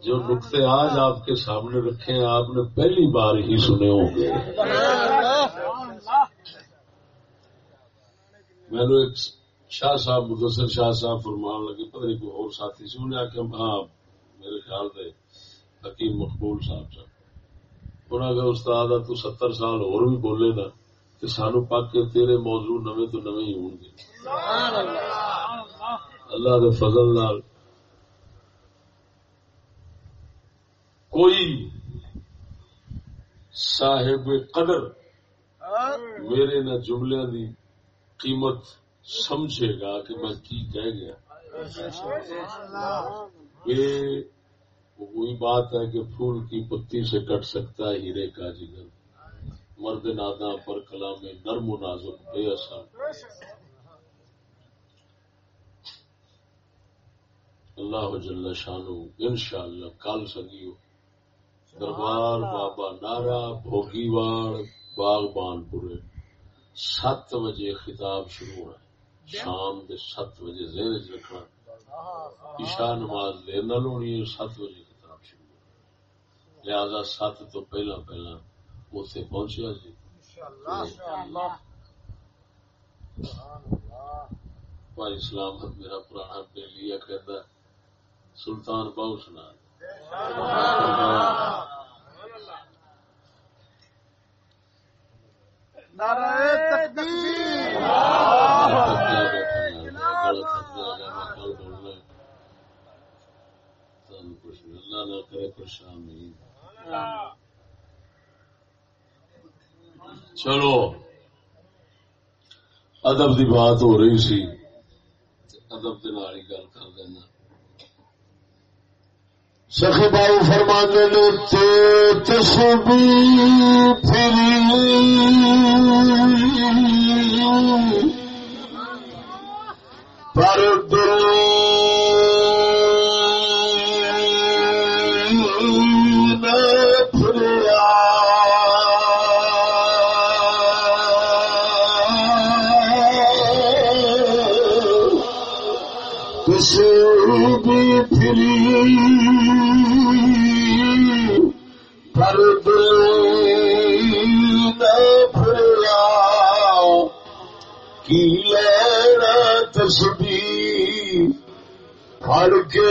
جو نقطے آج آپ کے سامنے رکھے ہیں، آپ نے پہلی بار ہی سنے ہوں گے۔ میں نے ایک شاہ صاحب مدثر شاہ صاحب فرمان لگے پتہ نہیں کوئی اور ساتھی سے انہیں آخیا ہاں میرے خیال سے حکیم مقبول صاحب صاحب انہیں اگر استاد تو ستر سال اور بھی بولے نا تو سانو پک کے تیرے موضوع نویں تو نویں ہی ہوں گے۔ اللہ۔ دے فضل نال کوئی صاحب قدر میرے نہ جملے دی قیمت سمجھے گا کہ میں کی کہہ گیا۔ یہ وہی بات ہے کہ پھول کی پتی سے کٹ سکتا ہے ہیرے کا جگر۔ مرد نادا پر کلا میں نرم و نازک بے اثر۔ اللہ جل شانو انشاءاللہ کال سگیو دربار بابا نارا بھوگی واڑ باغبان پورے۔ سات بجے خطاب شروع ہے۔ شام دے سات بجے زیر رکھنا۔ عشاء نماز دیر نہ لونی ہے سات بجے خطاب شروع ہے۔ لہذا سات تو پہلا پہلا اتنے پہنچیا جی۔ بھائی اسلام میرا پرانا پہ لیا کہتا ہے سلطان باؤ سنا۔ اللہ نہ کرے چلو۔ ادب کی بات ہو رہی سی۔ ادب کے گل کر دینا۔ سخی باؤ فرمانے نے تسبی پر میرا இல்ல தசுபி படுக்கே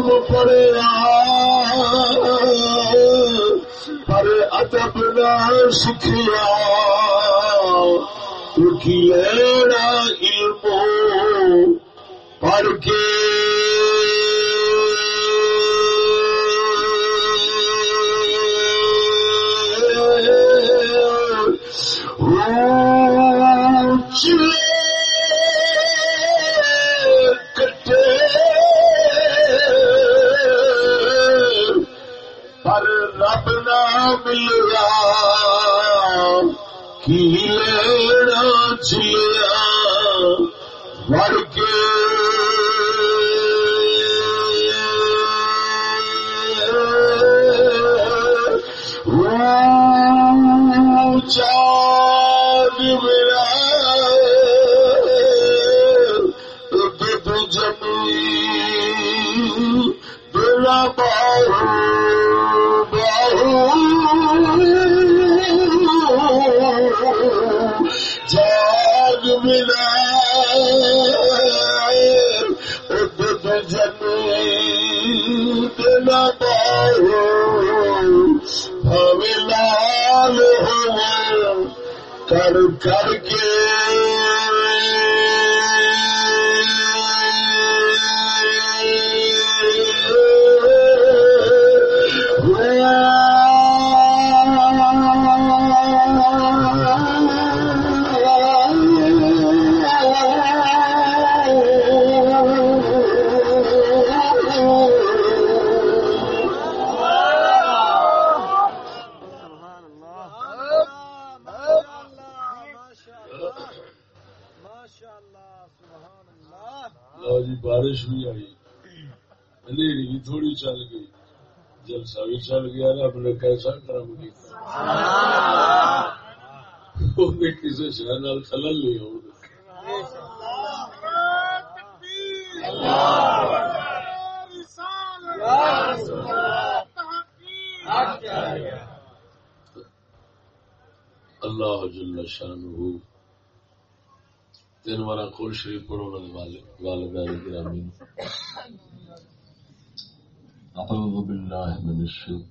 ادب پڑیا پر ادب نہ سکھیا لینا علم پڑھ کے نے کیسا کرم کیا کسی شہر خلل نہیں ہو اللہ جل شان تین بار کھول شریف پڑھو والدین گرامی اعوذ باللہ من الشیطان